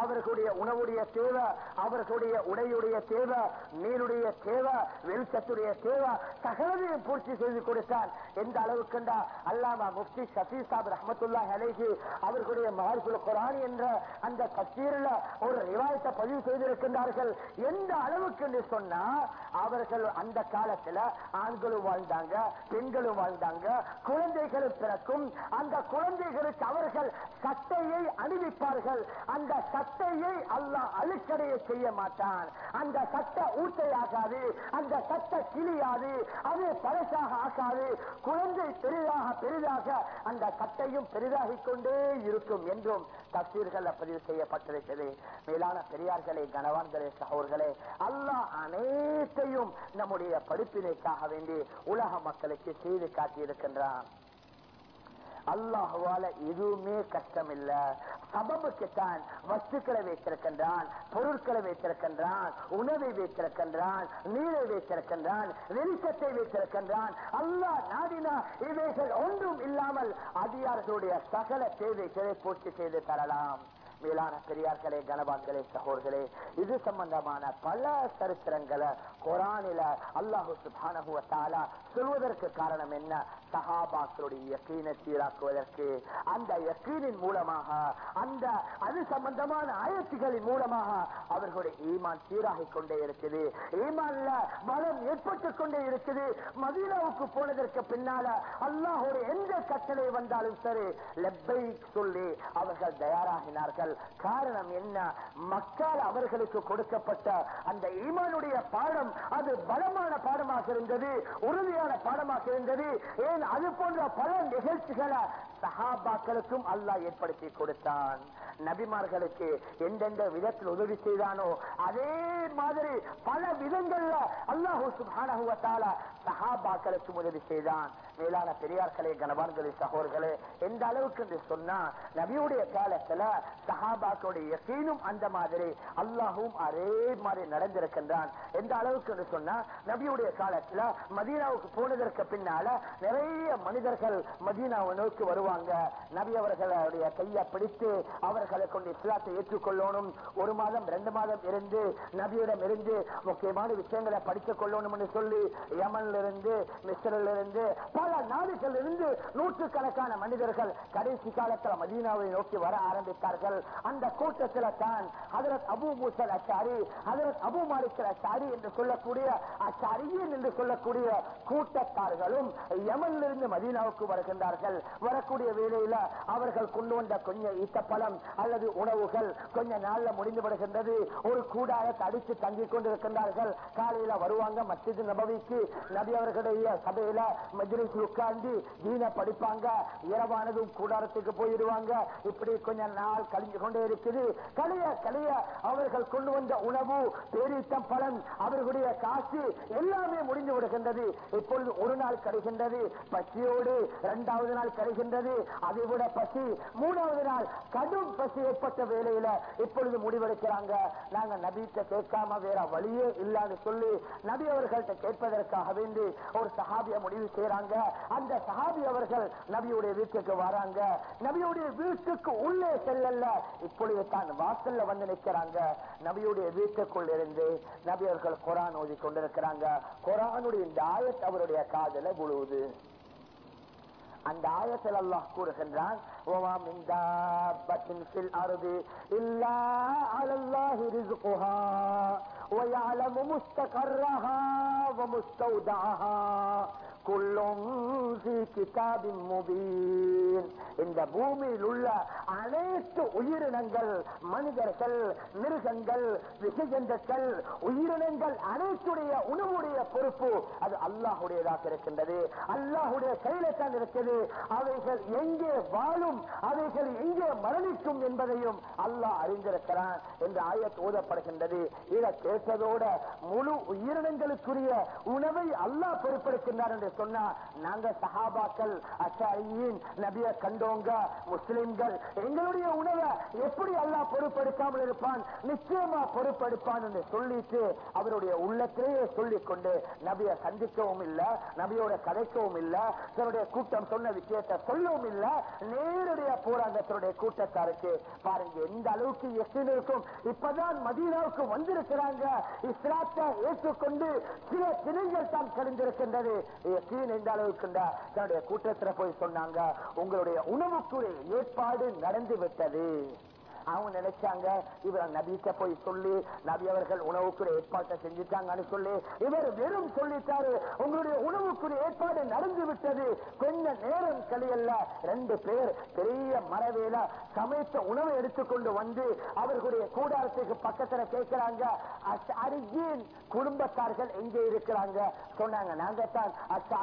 S1: அவர்களுடைய உணவுடைய தேவை அவர்களுடைய உடையுடைய தேவை நீருடைய தேவை வெளிச்சத்துடைய தேவை சகலதையும் பூர்த்தி செய்து கொடுத்தார் எந்த அளவுக்குண்டா? அல்லாமா முப்தி ஷஃபி சாப் ரஹமத்துல்லா ஹலேஜி அவர்களுடைய மஹார்புல் குரான் என்ற அந்த கச்சீரில் ஒரு ரிவாயத்தை பதிவு செய்திருக்கின்றார்கள். எந்த அளவுக்கு என்று சொன்னா அவர்கள் அந்த காலத்துல ஆண்களும் வாழ்ந்தாங்க பெண்களும் வாழ்ந்தாங்க குழந்தைகளும் பிறக்கும். அந்த குழந்தைகளுக்கு அவர்கள் சட்டையை அணிவிப்பார்கள். அந்த சட்டையை அல்லாஹ் அழுக்கடைய செய்ய மாட்டான். அந்த சட்டை ஊட்டையாகாது அந்த சட்ட கிளியாது அது பழசாக ஆகாது. குழந்தை பெரிதாக பெரிதாக அந்த சட்டையும் பெரிதாகிக் கொண்டே இருக்கும் என்றும் தப்சீர்கள் பதிவு செய்யப்பட்டிருக்கிறது. மேலான பெரியார்களே கனவான்களே சகோர்களே அல்லாஹ் அனைத்தையும் நம்முடைய படிப்பினைக்காக வேண்டி உலக மக்கள் மக்களுக்கு செய்து காட்டியிருக்கின்றான். அல்லாஹுவால எதுவுமே கஷ்டம் இல்ல சபபுக்குத்தான் வஸ்துக்களை வைத்திருக்கின்றான் பொருட்களை வைத்திருக்கின்றான் உணவை வைத்திருக்கின்றான் நீரை வைத்திருக்கின்றான் வெளிச்சத்தை வைத்திருக்கின்றான். அல்லாஹ் நாடினா இவைகள் ஒன்றும் இல்லாமல் அதிகாரத்துடைய சகல தேவைகளை பூர்த்தி செய்து தரலாம். மேலான பெரியார்களே கனபான்களே சகோர்களே இது சம்பந்தமான பல சரித்திரங்களை குரானில அல்லாஹு சுபானஹு சொல்வதற்கு காரணம் என்ன? சஹாபாக்களுடைய யக்கீனை சீராக்குவதற்கு. அந்த யக்கீனின் மூலமாக அந்த அது சம்பந்தமான ஆயத்துகளின் மூலமாக அவர்களுடைய ஈமான் சீராகி கொண்டே இருக்குது. ஈமான்ல பலம் ஏற்பட்டுக் கொண்டே இருக்குது. மதீனாவுக்கு போனதற்கு பின்னால அல்லாஹோட எந்த கட்டளை வந்தாலும் சரி லெப்பை சொல்லி அவர்கள் தயாராகினார்கள். சொன்னால் காரணம் என்ன? மக்கள் அவர்களுக்கு கொடுக்கப்பட்ட அந்த ஈமானுடைய பாடம் அது பலமான பாடமாக இருந்தது உறுதியான பாடமாக இருந்தது. ஏன்? அது போன்ற பல நிகழ்ச்சிகளை சஹாபாக்களுக்கும் அல்லாஹ் ஏற்படுத்தி கொடுத்தான். நபிமார்களுக்கு எந்தெந்த விதத்தில் உதவி செய்தானோ அதே மாதிரி பல விதங்கள்ல அல்லாஹூ சுப்ஹானஹு வ சஹாபாக்களுக்கும் உதவி செய்தான். மேலான பெரியார்களே கனவான்களே சகோர்களே எந்த அளவுக்கு என்று சொன்னா நபியுடைய காலத்துல சஹாபாக்களுடைய யக்கீனும் அந்த மாதிரி அல்லாஹும் அதே மாதிரி நடந்திருக்கின்றான். எந்த அளவுக்கு என்று சொன்னா நபியுடைய காலத்துல மதீனாவுக்கு போனதற்கு பின்னால நிறைய மனிதர்கள் மதீனாவை நோக்கி வருவாங்க. நபி அவர்களுடைய கையை பிடித்து அவர்களை கொண்டு இஸ்லாத்தை ஏற்றுக்கொள்ளணும். ஒரு மாதம் ரெண்டு மாதம் இருந்து நபியிடம் இருந்து முக்கியமான விஷயங்களை படித்துக் கொள்ளணும் சொல்லி யமன்ல இருந்து மிஸ்ரில் இருந்து பல பல நாடுகள் இருந்து நூற்றுக்கணக்கான மனிதர்கள் கடைசி காலத்தில் மதீனாவை நோக்கி வர ஆரம்பித்தார்கள். அந்த கூட்டத்தில் தான் ஹதரத் அபு மூசல் அச்சாரி ஹதரத் அபு மாலிக்கல் அச்சாரி என்று சொல்லக்கூடிய அச்சாரியன் என்று சொல்லக்கூடிய கூட்டத்தார்களும் யமன்ல மதீனாவுக்கு வருகின்றார்கள். வரக்கூடிய வேளையில அவர்கள் கொண்டு வந்த கொஞ்சம் ஈட்டப்பழம் அல்லது உணவுகள் கொஞ்ச நாள்ல முடிந்து விடுகின்றது. ஒரு கூடாரத்தை அடித்து தங்கிக் கொண்டிருக்கின்றார்கள். காலையில வருவாங்க மஸ்ஜித் நபவிக்கு. நபி அவர்களுடைய சபையில மஜ்லிஸ் போய் உட்கார்ந்து வீணை படிப்பாங்க இரவானதும் கூடாரத்துக்கு போயிடுவாங்க. இப்படி கொஞ்சம் நாள் கழிஞ்சு கொண்டே இருக்குது. கலைய கலைய அவர்கள் கொண்டு வந்த உணவு பேரீட்டம் பலன் அவர்களுடைய காசு எல்லாமே முடிந்து விடுகின்றது. இப்பொழுது ஒரு நாள் கிடைக்கின்றது பசியோடு இரண்டாவது நாள் கிடைக்கின்றது அதை விட பசி மூணாவது நாள் கடும் பசி ஏற்பட்ட வேலையில இப்பொழுது முடிவெடுக்கிறாங்க. நாங்க நபீட்ட கேட்காம வேற வழியே இல்லான்னு சொல்லி நபி அவர்கள்ட்ட கேட்பதற்காக வேண்டி ஒரு சகாபிய முடிவு செய்யறாங்க அந்த சஹாபி அவர்கள் நபியுடைய வீட்டுக்கு வராங்க நபியுடைய வீட்டுக்கு உள்ளே செல்லல இப்பொழுது தான் வாசல்ல வந்து நிற்கிறாங்க நபியுடைய வீட்டுக்குள் இருந்து நபி அவர்கள் குரான் ஓதி கொண்டிருக்கிறாங்க குரானுடைய இந்த ஆயத் அவருடைய காதல விழுவுது அந்த ஆயத்தில் அல்லாஹ் கூறுகின்றான் وَمَا مِن دَابَّةٍ فِي الْأَرْضِ إِلَّا عَلَى اللَّهِ رِزْقُهَا وَيَعْلَمُ مُسْتَقَرَّهَا وَمُسْتَوْدَعَهَا குள்ள கிதாபி முபீன். இந்த பூமியில் உள்ள அனைத்து உயிரினங்கள் மனிதர்கள் மிருகங்கள் விசைஜந்துக்கள் உயிரினங்கள் அனைத்துடைய உணவுடைய பொறுப்பு அது அல்லாஹுடையதாக இருக்கின்றது. அல்லாஹுடைய கையில்தான் இருக்கிறது அவைகள் எங்கே வாழும் அவைகள் எங்கே மரணிக்கும் என்பதையும் அல்லாஹ் அறிந்திருக்கிறான் என்று ஆயத் ஓதப்படுகின்றது. இதை கேட்டதோட முழு உயிரினங்களுக்குரிய உணவை அல்லாஹ் பொறுப்பெடுக்கின்றார் என்று சொன்னா நாங்க சஹாபாக்கள் அஷாயின் நபிய கண்டோங்க முஸ்லிம்கள் எங்களுடைய உணவை எப்படி அல்லாஹ் பொறுப்பெடுக்காமல் இருப்பான்? நிச்சயமா பொறுப்பெடுப்பான் என்று சொல்லிட்டு அவருடைய உள்ளத்திலேயே சொல்லிக்கொண்டு நபிய சந்திக்கவும் இல்ல நபியோட கதைக்கவும் இல்ல தன்னுடைய கூட்டம் சொன்ன விஷயத்தை சொல்லவும் இல்ல நேரடியா போறாங்க தன்னுடைய கூட்டத்தாருக்கு பாருங்க எந்த அளவுக்கு எஸ்டின் இருக்கும்? இப்பதான் மதீனாவுக்கு வந்திருக்கிறாங்க. இஸ்லாத்தை ஏற்றுக்கொண்டு சில திணைகள் தான் கழிந்திருக்கின்றது. எஸ்டின் எந்த அளவுக்கு தன்னுடைய கூட்டத்தில் போய் சொன்னாங்க உங்களுடைய உணவுக்குரிய ஏற்பாடு நடந்து விட்டது. அவங்க நினைச்சாங்க இவர் நபீட்ட போய் சொல்லி நபி அவர்கள் உணவுக்குரிய ஏற்பாட்டை செஞ்சுட்டாங்கன்னு சொல்லி இவர் வெறும் சொல்லிட்டாரு. உங்களுடைய உணவுக்குரிய ஏற்பாடு நடந்து விட்டது. கொஞ்ச நேரம் கழியல்ல ரெண்டு பேர் பெரிய மரவேல சமைத்த உணவை எடுத்துக்கொண்டு வந்து அவர்களுடைய கூடாரத்துக்கு பக்கத்துல கேட்கிறாங்க அருகின் குடும்பத்தார்கள் எங்கே இருக்கிறாங்க? சொன்னாங்க நாங்க தான்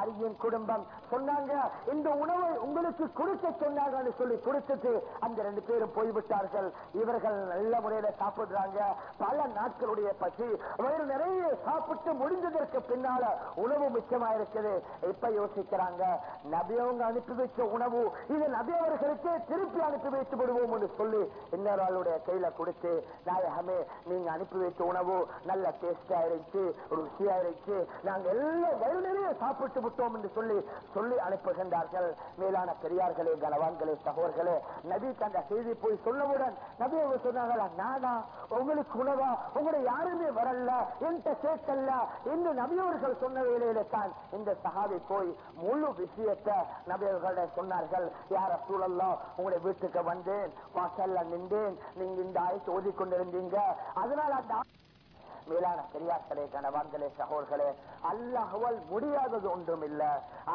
S1: அருகின் குடும்பம். சொன்னாங்க இந்த உணவை உங்களுக்கு கொடுக்க சொன்னாங்கன்னு சொல்லி கொடுத்துட்டு அந்த ரெண்டு பேரும் போய்விட்டார்கள். இவர்கள் நல்ல முறையில சாப்பிடுறாங்க. பல நாட்களுடைய பசி வயிறு நிறைய சாப்பிட்டு முடிஞ்சதற்கு பின்னால உணவு மிச்சமா இருக்குது இப்ப யோசிக்கிறாங்க நபியவங்க அனுப்பி வச்ச உணவு இது நபியவர்களுக்கே திருப்பி அனுப்பி வைத்து விடுவோம் என்று சொல்லி இன்னொரு ஆளுடைய கையில கொடுத்து நாயகமே நீங்க அனுப்பி வைத்த உணவு நல்ல டேஸ்டா இருந்துச்சு ருசியா இருந்துச்சு. நாங்க எல்லாம் வயிறு நிறைய சாப்பிட்டு விட்டோம் என்று சொல்லி சொல்லி அனுப்புகின்றார்கள். மேலான பெரியார்களே கனவான்களே சகோதர்களே நபி அந்த செய்தி போய் சொன்னவுடன் நபி அவங்க சொன்னாங்களா நானா? உங்களுக்கு உணவா? உங்களை யாருமே வரல. என்கிட்ட கேட்கல. என்று நபியவர்கள் சொன்ன வேலையில தான் இந்த சகாவி போய் முழு விஷயத்தை நபியவர்களிடம் சொன்னார்கள். யார சூழல்லா உங்களுடைய வீட்டுக்கு வந்தேன். வாசல்ல நின்றேன். நீங்க இந்த ஆயத்தை ஓதிக்கொண்டிருந்தீங்க. அதனால அந்த மேலான பெரியார்களே கணவான்களே சகோர்களே அல்லாஹுவால் முடியாதது ஒன்றும் இல்ல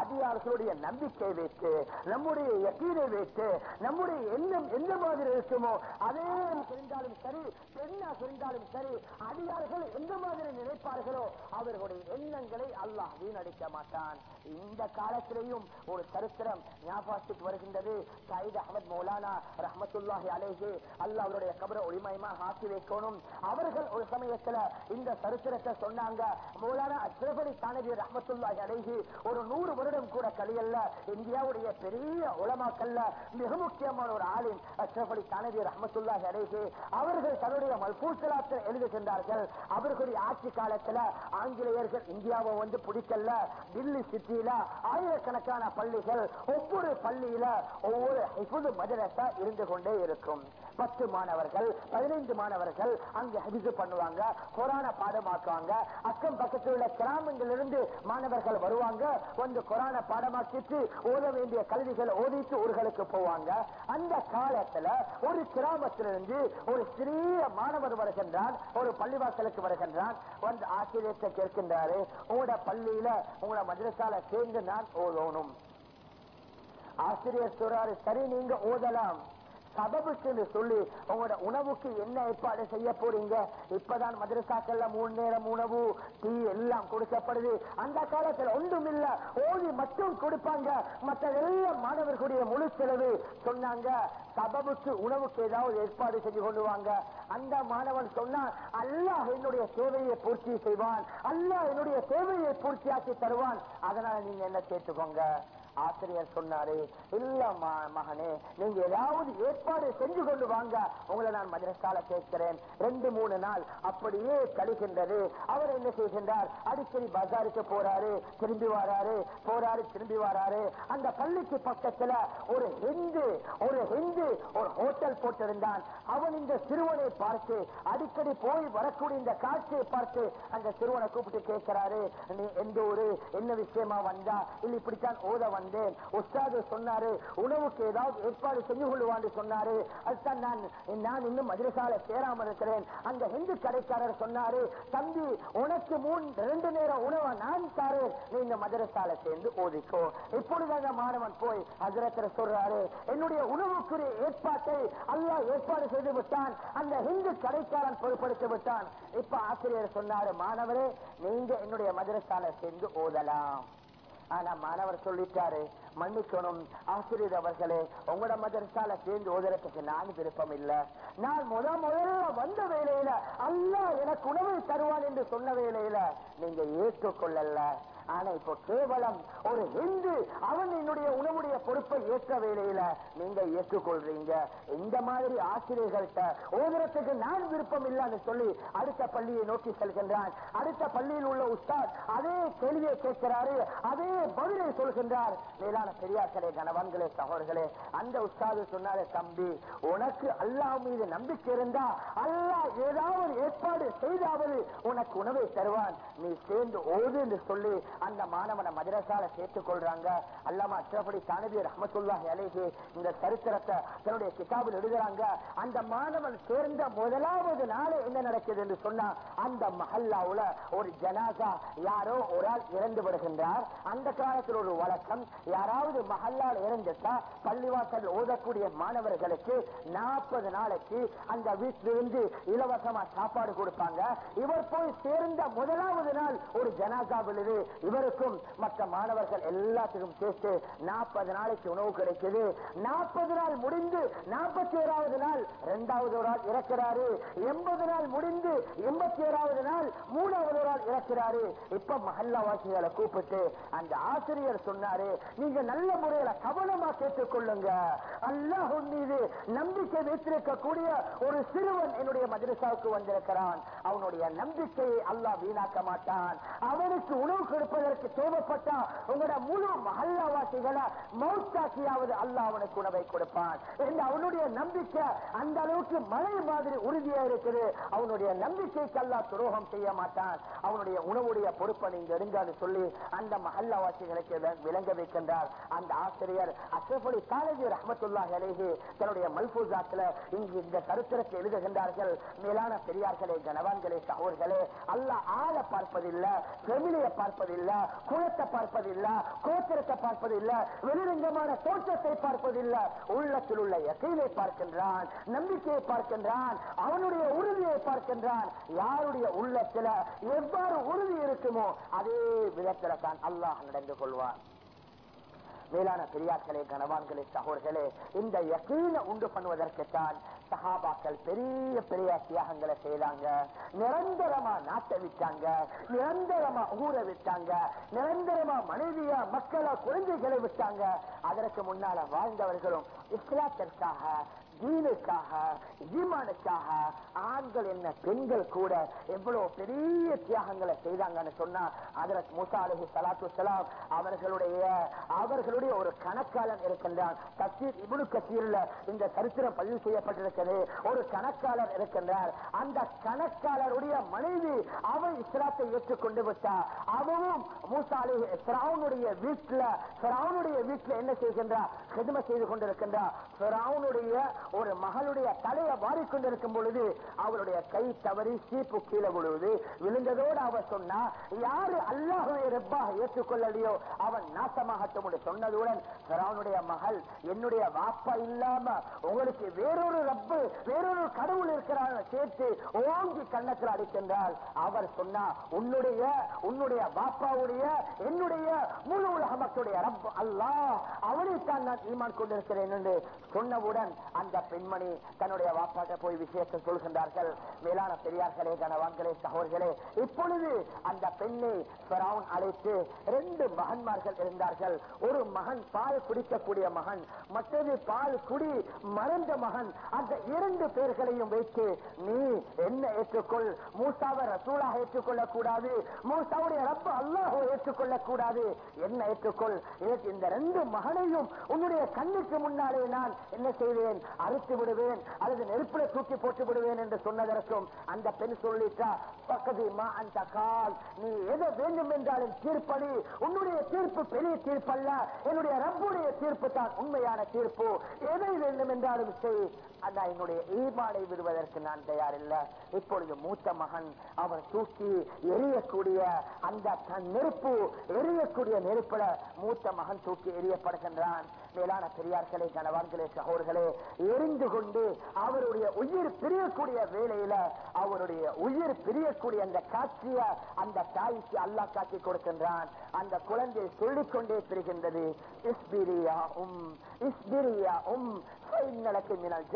S1: அதிகாரர்களுடைய நம்பிக்கை வைத்து நம்முடைய எத்தீனை வைத்து நம்முடைய எண்ணம் எந்த மாதிரி இருக்குமோ அதே தெரிந்தாலும் சரி பெண்ணா தெரிந்தாலும் சரி அதிகாரிகள் எந்த மாதிரி நினைப்பார்களோ அவர்களுடைய எண்ணங்களை அல்லாஹ் வீணடிக்க மாட்டான். இந்த காலத்திலேயும் ஒரு சரித்திரம் ஞாபகத்துக்கு வருகின்றது. சயித் அகமது மௌலானா ரஹமத்துல்லாஹி அலேஹி அல்லாஹ் அவருடைய கபர ஒளிமயமாக ஆக்கி வைக்கணும். அவர்கள் ஒரு சமயத்தில் இந்த சரித்திரத்தை சொன்னாங்க. மௌலானா அஷ்ரபலி தானவி ரஹமத்துல்லாஹி அழகி ஒரு நூறு வருடம் கூட கழியல்ல இந்தியாவுடைய பெரிய உலமாக்கல்ல மிக முக்கியமான ஒரு ஆளின் அஷ்ரபலி தானவி ரஹமத்துல்லாஹி அழகி அவர்கள் தன்னுடைய மல்பூசலாத்தில் எழுதுகின்றார்கள் அவர்களுடைய ஆட்சி காலத்துல ஆங்கிலேயர்கள் இந்தியாவை வந்து பிடிக்கல டில்லி சிட்டியில ஆயிரக்கணக்கான பள்ளிகள் ஒவ்வொரு பள்ளியில ஒவ்வொரு ஹிஃபுது இருந்து கொண்டே இருக்கும். பத்து மாணவர்கள் பதினைந்து மாணவர்கள் அங்கு ஹிஃபு பண்ணுவாங்க கொரான பாடமாக்குவாங்க. அக்கம் பக்கத்தில் உள்ள கிராமங்களிலிருந்து மாணவர்கள் வருவாங்க. வந்து கொரான பாடமாக்கிட்டு ஓத வேண்டிய கல்விகளை ஓதிட்டு ஊர்களுக்கு போவாங்க. அந்த காலத்துல ஒரு கிராமத்திலிருந்து ஒரு சிறிய மாணவர் வருகின்றான் ஒரு பள்ளிவாசலுக்கு வருகின்றான். வந்து ஆசிரியத்தை கேட்கின்றாரு உங்களோட பள்ளியில உங்களோட மதுரசால சேர்ந்து நான் ஓதணும். ஆசிரியர் சொல்றாரு சரி நீங்க ஓதலாம். சபபுக்கு சொல்லி உங்களோட உணவுக்கு என்ன ஏற்பாடு செய்ய போறீங்க? இப்பதான் மதரசாக்கள்ல மூணு நேரம் உணவு டீ எல்லாம் கொடுக்கப்படுது. அந்த காலத்துல ஒன்றும் இல்ல ஓதி மட்டும் கொடுப்பாங்க. மற்ற எல்லா மாணவர்களுடைய முழு செலவு சொன்னாங்க. சபபுக்கு உணவுக்கு ஏதாவது ஏற்பாடு செஞ்சு கொண்டுவாங்க அந்த மாணவன் சொன்னான் அல்லாஹ் என்னுடைய தேவையை பூர்த்தி செய்வான். அல்லாஹ் என்னுடைய தேவையை பூர்த்தியாக்கி தருவான். அதனால நீங்க என்ன கேட்டுக்கோங்க? ஆசிரியர் சொன்னாரு இல்ல மகனே நீங்க ஏதாவது ஏற்பாடு செஞ்சு கொண்டு வாங்க. உங்களை நான் மதரசால கேட்கிறேன் ரெண்டு மூணு நாள் அப்படியே கழிக்கின்றது அவர் என்ன செய்கின்றார்? அடிக்கடி பஜாருக்கு போறாரு திரும்பி வராரு போறாரு திரும்பி வராரு. அந்த பள்ளிக்கு பக்கத்துல ஒரு ஹிந்து ஒரு ஹிந்து ஒரு ஹோட்டல் போட்டிருந்தான். அவன் இந்த சிறுவனை பார்த்து அடிக்கடி போய் வரக்கூடிய இந்த காட்சியை பார்த்து அந்த சிறுவனை கூப்பிட்டு கேட்கிறாரு நீ எந்த ஊரு? என்ன விஷயமா வந்தா? இல்ல இப்படித்தான் ஓத வந்தேன். உஸ்தாது சொன்னாரு உணவுக்கு ஏதாவது ஏற்பாடு செஞ்சு கொள்ளுவான்னு சொன்னாரு. அதுதான் நான் நான் இன்னும் மதுரசால சேராம இருக்கிறேன். அந்த ஹிந்து கடைக்காரர் சொன்னாரு தம்பி உனக்கு மூணு ரெண்டு நேரம் உணவை நான் தாரேன். நீ இந்த மதுரசால சேர்ந்து ஓதிக்கோ. இப்பொழுது அந்த மாணவன் போய் அதிரத்தில் சொல்றாரு என்னுடைய உணவுக்குரிய ஏற்பாட்டை அல்லா ஏற்பாடு செய்து விட்டான். அந்த ஹிந்து கடைக்காரன் பொருட்படுத்தி விட்டான். இப்ப ஆசிரியர் சொன்னாரு மாணவரே நீங்க என்னுடைய மதுரசால சேர்ந்து ஓதலாம். ஆனா மாணவர் சொல்லிட்டாரு மன்னிக்கணும். ஆசிரியர் அவர்களே உங்களோட மதரசால சேர்ந்து ஓதுறதுக்கு நான் விருப்பம் இல்ல. நான் முத முதல்ல வந்த வேலையில அல்லாஹ் எனக்கு உணவு தருவான் என்று சொன்ன வேலையில நீங்க ஏற்றுக்கொள்ளல. ஆனா இப்போ கேவலம். ஒரு ஹிந்து அவன் என்னுடைய உணவுடைய பொறுப்பை ஏற்ற வேலையில நீங்க ஏற்றுக்கொள்றீங்க. இந்த மாதிரி ஆசிரியர்கள்ட்ட ஓதுறதுக்கு நான் விருப்பம் இல்லைன்னு சொல்லி அடுத்த பள்ளியை நோக்கி செல்கின்றான். அடுத்த பள்ளியில் உள்ள உஸ்தாத் அதே கேள்வியை கேட்கிறாரு அதே பதிலை சொல்கின்றார். மேலான பெரியார்களே கணவான்களே சகோதர்களே அந்த உஸ்தாது சொன்னாரு தம்பி உனக்கு அல்லாஹ் மீது நம்பிக்கை இருந்தா அல்லாஹ் ஏதாவது ஏற்பாடு செய்தாவது உனக்கு உணவை தருவான். நீ சேர்ந்து ஓது என்று சொல்லி அந்த மாணவனை மதரசால சேர்த்துக் கொள்றாங்க. அல்லாம அஷ்ரபடி தானவி ரஹமத்துல்லாஹி அலைஹி இந்த சரித்திரத்தை தன்னுடைய கிதாபில் எழுதுறாங்க. அந்த மாணவன் சேர்ந்த முதலாவது நாள் என்ன நடக்குது என்று சொன்னா அந்த மஹல்லாவுல ஒரு ஜனாசா யாரோ ஒரு ஆள் இறந்து விடுகின்றார். அந்த காலத்தில் ஒரு வழக்கம் யாராவது மஹல்லால் இறந்துட்டா பள்ளிவாசல் ஓதக்கூடிய மாணவர்களுக்கு நாற்பது நாளைக்கு அந்த வீட்டிலிருந்து இலவசமா சாப்பாடு கொடுப்பாங்க. இவர் போய் சேர்ந்த முதலாவது நாள் ஒரு ஜனாசா விழுது. இவருக்கும் மற்ற மாணவர்கள் எல்லாத்துக்கும் சேர்த்து நாற்பது நாளைக்கு உணவு கிடைக்குது. நாற்பது நாள் முடிந்து நாற்பத்தி ஏழாவது நாள் இரண்டாவது ஒரு ஆள் இறக்கிறாரு. எண்பது நாள் முடிந்து எண்பத்தி ஏழாவது நாள் மூணாவது ஒரு ஆள் இறக்கிறாரு. இப்ப மஹல்லாவாசிகளை கூப்பிட்டு அந்த ஆசிரியர் சொன்னாரு நீங்க நல்ல முறையில கவனமா கேட்டுக்கொள்ளுங்க. அல்லாஹ் மீது நம்பிக்கை வைத்திருக்கக்கூடிய ஒரு சிறுவன் என்னுடைய மதரசாவுக்கு வந்திருக்கிறான். அவனுடைய நம்பிக்கையை அல்லாஹ் வீணாக்க மாட்டான். அவனுக்கு உணவு கொடுப்பதற்கு தேவைப்பட்டா உங்களோட முழு மகல்லாவாசிகளை மௌத்தாக்கியாவது அல்லாஹ் அவனுக்கு உணவை கொடுப்பான். என்று அவனுடைய நம்பிக்கை அந்த அளவுக்கு மழை மாதிரி உறுதியா இருக்குது. அவனுடைய நம்பிக்கைக்கு அல்லா துரோகம் செய்ய மாட்டான். அவனுடைய உணவுடைய பொறுப்பை நீங்க எடுங்கன்னு சொல்லி அந்த மகல்லாவாசிகளுக்கு விளங்க வைக்கின்றார். அந்த ஆசிரியர் அஷ்ரஃபலி காலேஜி ரஹமத்துல்லா அலேஹி தன்னுடைய மல்பூசாத்துல இங்கு இந்த கருத்திரத்தை எழுதுகின்றார்கள். மேலான பெரியார்களே கனவான்களே சகோர்களே அல்ல ஆளை பார்ப்பதில்லை ஃபெமிலியை பார்ப்பதில்லை. குலத்தை பார்ப்பதில்ல கோத்திரத்தை பார்ப்பதில்ல வெளிரங்கமான தோற்றத்தை பார்ப்பதில்ல. உள்ளத்தில் உள்ள யக்கீனை பார்க்கின்றான் நம்பிக்கையை பார்க்கின்றான் அவனுடைய உறுதியை பார்க்கின்றான். யாருடைய உள்ளத்துல எவ்வாறு உறுதி இருக்குமோ அதே விதத்துல தான் அல்லாஹ் நடந்து கொள்வான். மேலான பெரியார்களே கனவான்களே சகோர்களே இந்த யக்கீன உண்டு பண்ணுவதற்குத்தான் சகாபாக்கள் பெரிய பெரிய தியாகங்களை செய்தாங்க. நிரந்தரமா நாட்டை விட்டாங்க. நிரந்தரமா ஊரை விட்டாங்க. நிரந்தரமா மனைவியா மக்களா குழந்தைகளை விட்டாங்க. அதற்கு முன்னால வாழ்ந்தவர்களும் இஸ்லாத்திற்காக தீனுக்காக ஈமானுக்காக ஆண்கள் என்ன பெண்கள் கூட எவ்வளவு பெரிய தியாகங்களை செய்தாங்கன்னு சொன்னா அதற்கு மூசா அலஹி சலாத்து சலாம் அவர்களுடைய அவர்களுடைய ஒரு கணக்காளன் இருக்கின்றான். தசீர் இபுனு கசீர்ல இந்த சரித்திரம் பதிவு செய்யப்பட்டிருக்கிறது. ஒரு கணக்காளர் இருக்கின்றார். அந்த கணக்காளருடைய மனைவி அவள் இஸ்லாத்தை ஏற்றுக்கொண்டு விட்டா அவவும் மூசா அலி சிராவனுடைய வீட்டுல பிராவுனுடைய வீட்டுல என்ன செய்கின்றா ஹெதுமை செய்து கொண்டிருக்கின்றா பிராவுனுடைய ஒரு மகளுடைய தலையை வாரிக்கொண்டிருக்கும் பொழுது அவளுடைய கை தவறி சீப்பு கீழே விழுவது. விழுந்ததோடு அவர் சொன்னா யாரு அல்லாஹுடைய ரப்பாக ஏற்றுக்கொள்ளலையோ அவன் நாசமாகட்டும் என்று சொன்னதுடன் மகள் என்னுடைய வாப்பா இல்லாம உங்களுக்கு வேறொரு ரப்பு வேறொரு கடவுள் இருக்கிறான் சேர்த்து ஓங்கி கண்ணத்தில் அடிக்கின்றால் அவர் சொன்னா உன்னுடைய உன்னுடைய பாப்பாவுடைய என்னுடைய முழு உலக மக்களுடைய ரப் அல்லாஹ் அவனைத்தான் நான் ஈமான் கொண்டிருக்கிறேன் என்று சொன்னவுடன் அந்த பெண்மணி தன்னுடைய வாப்பாட்ட போய் விஷயத்தை சொல்கின்றார்கள். மேலான பெரியார்களே கணவான்களே சகோதர்களே இப்பொழுது அந்த பெண்ணை அழைத்து ரெண்டு மகன்மார்கள் இருந்தார்கள். ஒரு மகன் பால் குடிக்கக்கூடிய மகன் மற்றது பால் குடி மறந்த மகன். அந்த இரண்டு பேர்களையும் வைத்து நீ என்ன ஏற்றுக்கொள்? மூசாவை ரசூலாக ஏற்றுக்கொள்ளக் கூடாது மூசாவுடைய ரப்ப அல்லாஹோ ஏற்றுக்கொள்ளக் கூடாது என்ன ஏற்றுக்கொள்? எனக்கு இந்த ரெண்டு மகனையும் உன்னுடைய கண்ணுக்கு முன்னாலே நான் என்ன செய்வேன்? அறுத்து விடுவேன் அல்லது நெருப்புல தூக்கி போட்டு விடுவேன் என்று சொன்னதற்கும் அந்த பெண் சொல்லிட்டா பக்கத்து மா அந்த கால். நீ எதை வேண்டும் என்றாலும் தீர்ப்படி. உன்னுடைய தீர்ப்பு பெரிய தீர்ப்பல்ல. என்னுடைய ரப்புடைய தீர்ப்பு தான் உண்மையான தீர்ப்பு. எதை வேண்டும் என்றாலும் செய். அந்த என்னுடைய ஈமானை விடுவதற்கு நான் தயாரில்லை. இப்பொழுது மூத்த மகன் அவர் தூக்கி எரியக்கூடிய அந்த தன் நெருப்பு எரியக்கூடிய நெருப்புல மூத்த மகன் தூக்கி எரியப்படுகின்றான் மேலான பெரியார்களே கணவான்களே சகோதர்களே எரிந்து கொண்டு அவருடைய உயிர் பிரியக்கூடிய வேலையில அவருடைய உயிர் பிரியக்கூடிய அந்த காட்சிய அந்த தாய்க்கு அல்லாஹ் காட்சி கொடுக்கின்றான். அந்த குழந்தை சொல்லிக் கொண்டே பிரிகின்றது இஸ்பிரியா உம் இஸ்பிரியா உம் இன்னலக்கு மினல்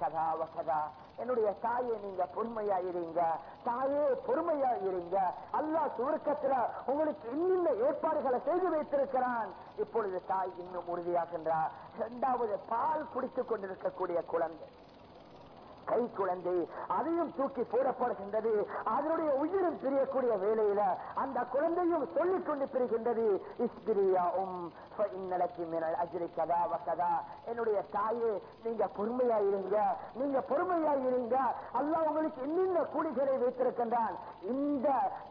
S1: கதா. வசதா என்னுடைய தாயே நீங்க பொறுமையா இருங்க தாயே பொறுமையா இருங்க அல்லாஹ் சுருக்கத்துல உங்களுக்கு இன்னும் ஏற்பாடுகளை செய்து வைத்திருக்கிறான். இப்பொழுது தாய் இன்னும் உறுதியாகின்றார். இரண்டாவது பால் குடித்துக் கொண்டிருக்கக்கூடிய குழந்தை. கை குழந்தை அதையும் தூக்கி போடப்படுகின்றது. அதனுடைய உயிரும் பிரியக்கூடிய வேலையில அந்த குழந்தையும் சொல்லிக் கொண்டு பிரிகின்றது. இஸ்பிரியா கதா என்னுடைய தாயே நீங்க பொறுமையா இருங்க நீங்க பொறுமையா இருங்க அல்ல உங்களுக்கு இன்னின்ன கூலிகளை வைத்திருக்கின்றான்? இந்த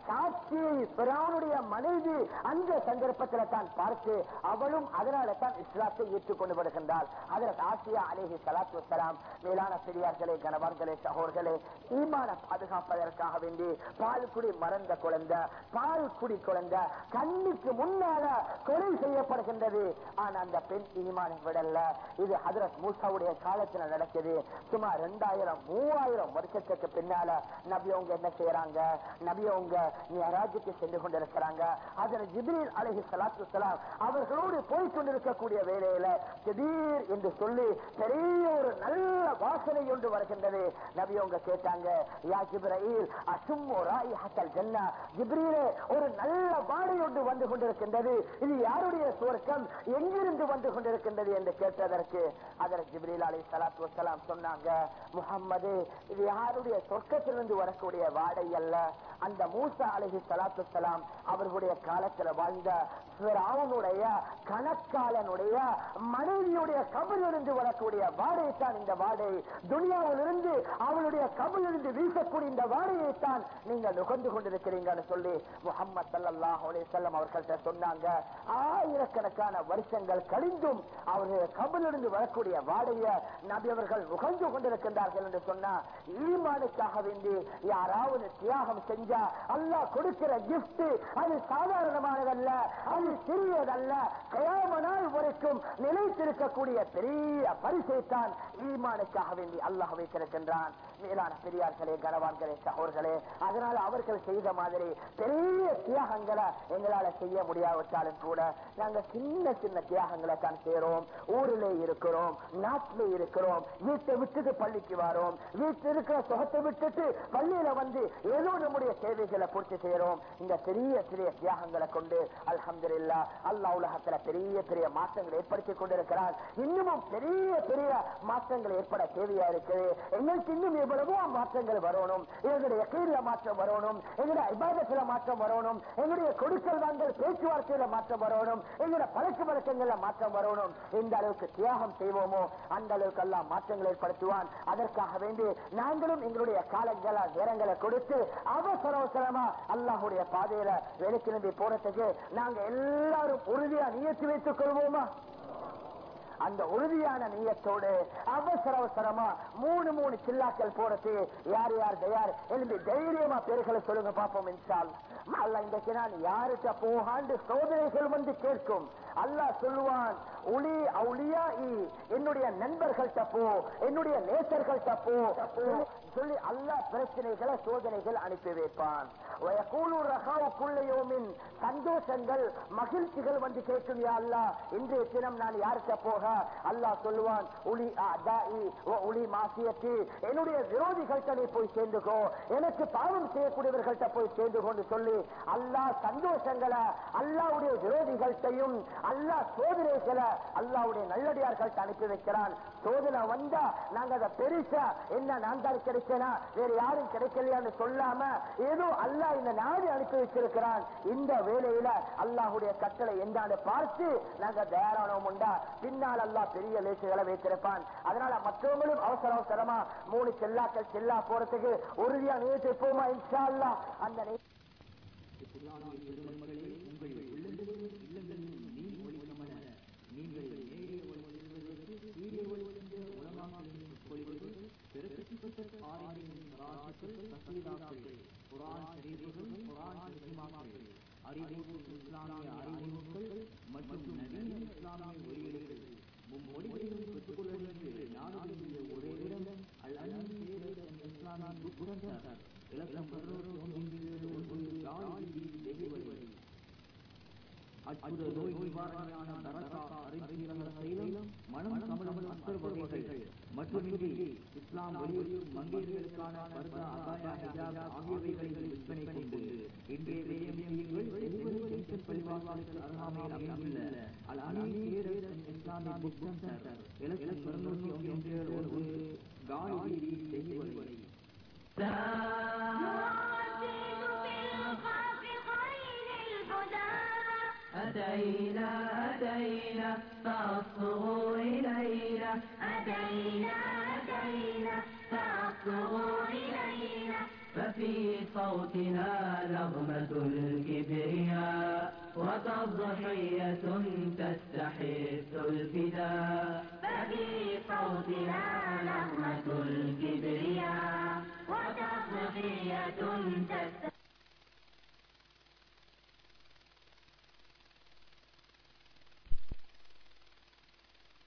S1: சாட்சியை பிரானுடைய மனைவி அந்த சந்தர்ப்பத்தில் தான் பார்த்து அவளும் அதனால தான் இஸ்லாத்தை ஏற்றுக்கொண்டு வருகின்றாள். அதற்கு ஆசியா அலேஹி சலாத்து வசலாம் மேலான பெரியார்களே கணவான்களே சகோர்களே ஈமான பாதுகாப்பதற்காக வேண்டி பால் குடி மறந்த குழந்தை பால் குடி குழந்தை கண்ணுக்கு முன்னால கொலை செய்யப்படுகின்றது. ஆனா அந்த பெண் ஈமானை விடல. இது ஹதரத் மூசாவுடைய காலத்துல நடக்குது. சுமார் ரெண்டாயிரம் மூவாயிரம் வருஷத்துக்கு பின்னால நபியவங்க என்ன செய்யறாங்க? நபியவங்க அவங்க சென்று கொண்டிருக்கிறாங்க. அதில் ஜிப்ரீல் அலஹி சலாத்து சலாம் அவர்களோடு போய் கொண்டிருக்கக்கூடிய வேலையில திடீர் என்று சொல்லி பெரிய ஒரு நல்ல வாசனை ஒன்று வருகின்றது. நபி அவங்க கேட்டாங்க யா ஜிப்ரீல் அசும்மு ராயிஹத்தல் ஜன்னா. ஜிப்ரீலே ஒரு நல்ல வாடை ஒன்று வந்து கொண்டிருக்கின்றது. இது யாருடைய சுவர்க்கம்? எங்கிருந்து வந்து கொண்டிருக்கின்றது என்று கேட்டதற்கு அதற்கு ஜிப்ரீல் அலி சலாத்து வசலாம் சொன்னாங்க முகம்மது இது யாருடைய சொர்க்கத்திலிருந்து வரக்கூடிய வாடை அல்ல. அந்த மூச அலஹி சலாத்து சலாம் அவர்களுடைய காலத்துல வாழ்ந்த பிராவனுடைய கணக்காலனுடைய மனைவியுடைய கபிலிருந்து வரக்கூடிய வாடையை தான் இந்த வாடை. துனியாவிலிருந்து அவளுடைய கபிலிருந்து வீசக்கூடிய இந்த வாடையை தான் நீங்கள் நுகர்ந்து கொண்டிருக்கிறீங்கன்னு சொல்லி முகமது சல்லாஹ் செல்லம் அவர்கள்ட்ட சொன்னாங்க. ஆயிரக்கணக்கான வருஷங்கள் கழிந்தும் அவருடைய கபிலிருந்து வரக்கூடிய வாடையை நபி அவர்கள் நுகர்ந்து கொண்டிருக்கின்றார்கள் என்று சொன்னா ஈமானுக்காக வேண்டி யாராவது தியாகம் செஞ்சா அல்ல அல்லாஹ் கொடுக்கிற கிஃப்ட் அது சாதாரணமானதல்ல அது சிறியதல்ல. கயாம நாள் வரைக்கும் நிலைத்திருக்கக்கூடிய பெரிய பரிசை தான் ஈமானுக்காக வேண்டி அல்லாஹ் வைத்திருக்கின்றான். மேலான பெரியார்களே கனவான்களே சகோர்களே அதனால அவர்கள் செய்த மாதிரி பெரிய தியாகங்களை எங்களால செய்ய முடியாவிட்டாலும் கூட நாங்க சின்ன சின்ன தியாகங்களை தான் செய்யறோம் ஊரிலே இருக்கிறோம் நாட்டிலே இருக்கிறோம் வீட்டை விட்டுட்டு பள்ளிக்கு வரோம் வீட்டில் இருக்கிற சுகத்தை விட்டுட்டு பள்ளியில வந்து ஏதோ நம்முடைய சேவைகளை பூர்த்தி செய்யறோம் இந்த பெரிய பெரிய தியாகங்களை கொண்டு அலமது இல்லா அல்லா உலகத்துல பெரிய பெரிய மாற்றங்களை ஏற்படுத்திக் கொண்டிருக்கிறார் இன்னமும் பெரிய பெரிய மாற்றங்கள் ஏற்பட தேவையா இருக்குது? எங்களுக்கு இன்னும் எவ்வளவோ மாற்றங்கள் வரணும். எங்களுடைய கீழ மாற்றம் வரணும். எங்களுடைய இபாதத்துல மாற்றம் வரணும். எங்களுடைய கொடுக்கல் வாங்கல் பேச்சுவார்த்தையில மாற்றம் வரணும். எங்களுடைய பழக்க வழக்கங்கள்ல மாற்றம் வரணும். எந்த அளவுக்கு தியாகம் செய்வோமோ அந்த அளவுக்கு எல்லாம் மாற்றங்கள் ஏற்படுத்துவான். அதற்காக வேண்டி நாங்களும் எங்களுடைய காலங்கள நேரங்களை கொடுத்து அவசர அவசரமா அல்லாஹுடைய பாதையில வேலைக்கு நம்பி போறதுக்கு நாங்க எல்லாரும் உறுதியா நியத்து வைத்துக் கொள்வோமா? அந்த உறுதியான நீயத்தோடு அவசர அவசரமா மூணு மூணு சில்லாக்கள் போறது யார் யார் தயார்? எழுந்து தைரியமா பேர்களை சொல்லுங்க பார்ப்போம் என்றால் அல்ல இன்றைக்கு நான் யாருக்க போகாண்டு சோதனைகள் வந்து கேட்கும்? அல்லாஹ் சொல்லுவான் ஒளி அவுளியா என்னுடைய நண்பர்கள் தப்போ என்னுடைய நேசர்கள் தப்போ சொல்லி அல்லாஹ் பிரச்சனைகளை சோதனைகள் அனுப்பி வைப்பான். வயக்கூலூர் சந்தோஷங்கள் மகிழ்ச்சிகள் வந்து கேட்கும் யா அல்லாஹ். இன்றைய தினம் நான் யார்கிட்ட போக அல்லாஹ் சொல்லுவான் உளி உளி மாசியத்து. என்னுடைய விரோதிகள்கிட்ட நீ போய் சேர்ந்துகோ எனக்கு பாவம் செய்யக்கூடியவர்கள்ட்ட போய் சேர்ந்து கொண்டு சொல்லி அல்லாஹ் சந்தோஷங்களை அல்லாவுடைய விரோதிகள்கிட்டையும் அல்லாஹ் சோதனைகளை அல்லாவுடைய நல்லடியார்கள்ட்ட அனுப்பி வைக்கிறான். சோதனை வந்தா நாங்க அதை பெருசா என்ன நான் தான் கிடைச்சேனா வேற யாரும் கிடைக்கலையான்னு சொல்லாம ஏதோ அல்லாஹ் இந்த நாடு அனுப்பி வச்சிருக்கிறான். இந்த வேலையில அல்லாஹுடைய கட்டளை எந்தான்னு பார்த்து நாங்க தயாரானோம் உண்டா? பின்னால் அல்லாஹ் பெரிய லேசுகளை வைத்திருப்பான். அதனால மற்றவங்களும் அவசர அவசரமா மூணு செல்லாக்கள் செல்லா போறதுக்கு உறுதியா நியத்து போமா இன்ஷா அல்லாஹ்? அந்த நே-
S2: இஸ்லாமிய பெருமக்களே உங்கள் உள்ளங்களிலும் இல்லங்களிலும் நீர் ஒளிக்கமல நீங்கள் நேரே ஒளி செல்வதற்கு கீழே ஒளி சென்ற உலமாக்களின் சொற்பொழிவுகள் பிறப்பிக்கப்பட்ட ஆரியங்களின் சராசுகள் குரான் ஷரீஃபுகள் குரான் தர்ஜிமாக்கள் அறிவுறும் இஸ்லாமிய அறிவுறுத்தல் மற்றும் நவீன இஸ்லாமிய வெளியீடுகள் மும்மொழிகளிலும் பெற்றுக்கொள்ள ஞானத்தினுடைய ஒரே இடம் அல் இஸ்லாமிய புக் சென்டர் இலக்கம் அற்புத நோய் நிவாரணியான தரசா அறிவியலான தைலம் மனம் கமலம் அத்தர் வகைகள் மட்டுமின்றி இஸ்லாம் வலியுறுத்தும் மங்கையர்களுக்கான பர்த அபாய ஹிஜாப் ஆகியவைகளை விற்பனை கொண்டு இன்றைய விஜயம் செய்யுங்கள் டெலிவரி ஜங்ஷன் பள்ளிவாசலுக்கு அருகாமையில் அமைந்துள்ள அல் அனீஸ் பேரரசன் இஸ்லாமிய புக் சென்டர் இலக்கம் இருநூற்றி ஒன்று ஒன்று காலி வீதி டெலிவரி
S3: أتينا أتينا فاصغوا إلينا. أتينا أتينا فاصغوا إلينا. ففي صوتنا نغمة الكبرياء وتضحية تستحث الفداء. ففي صوتنا نغمة الكبرياء وتضحية تستحث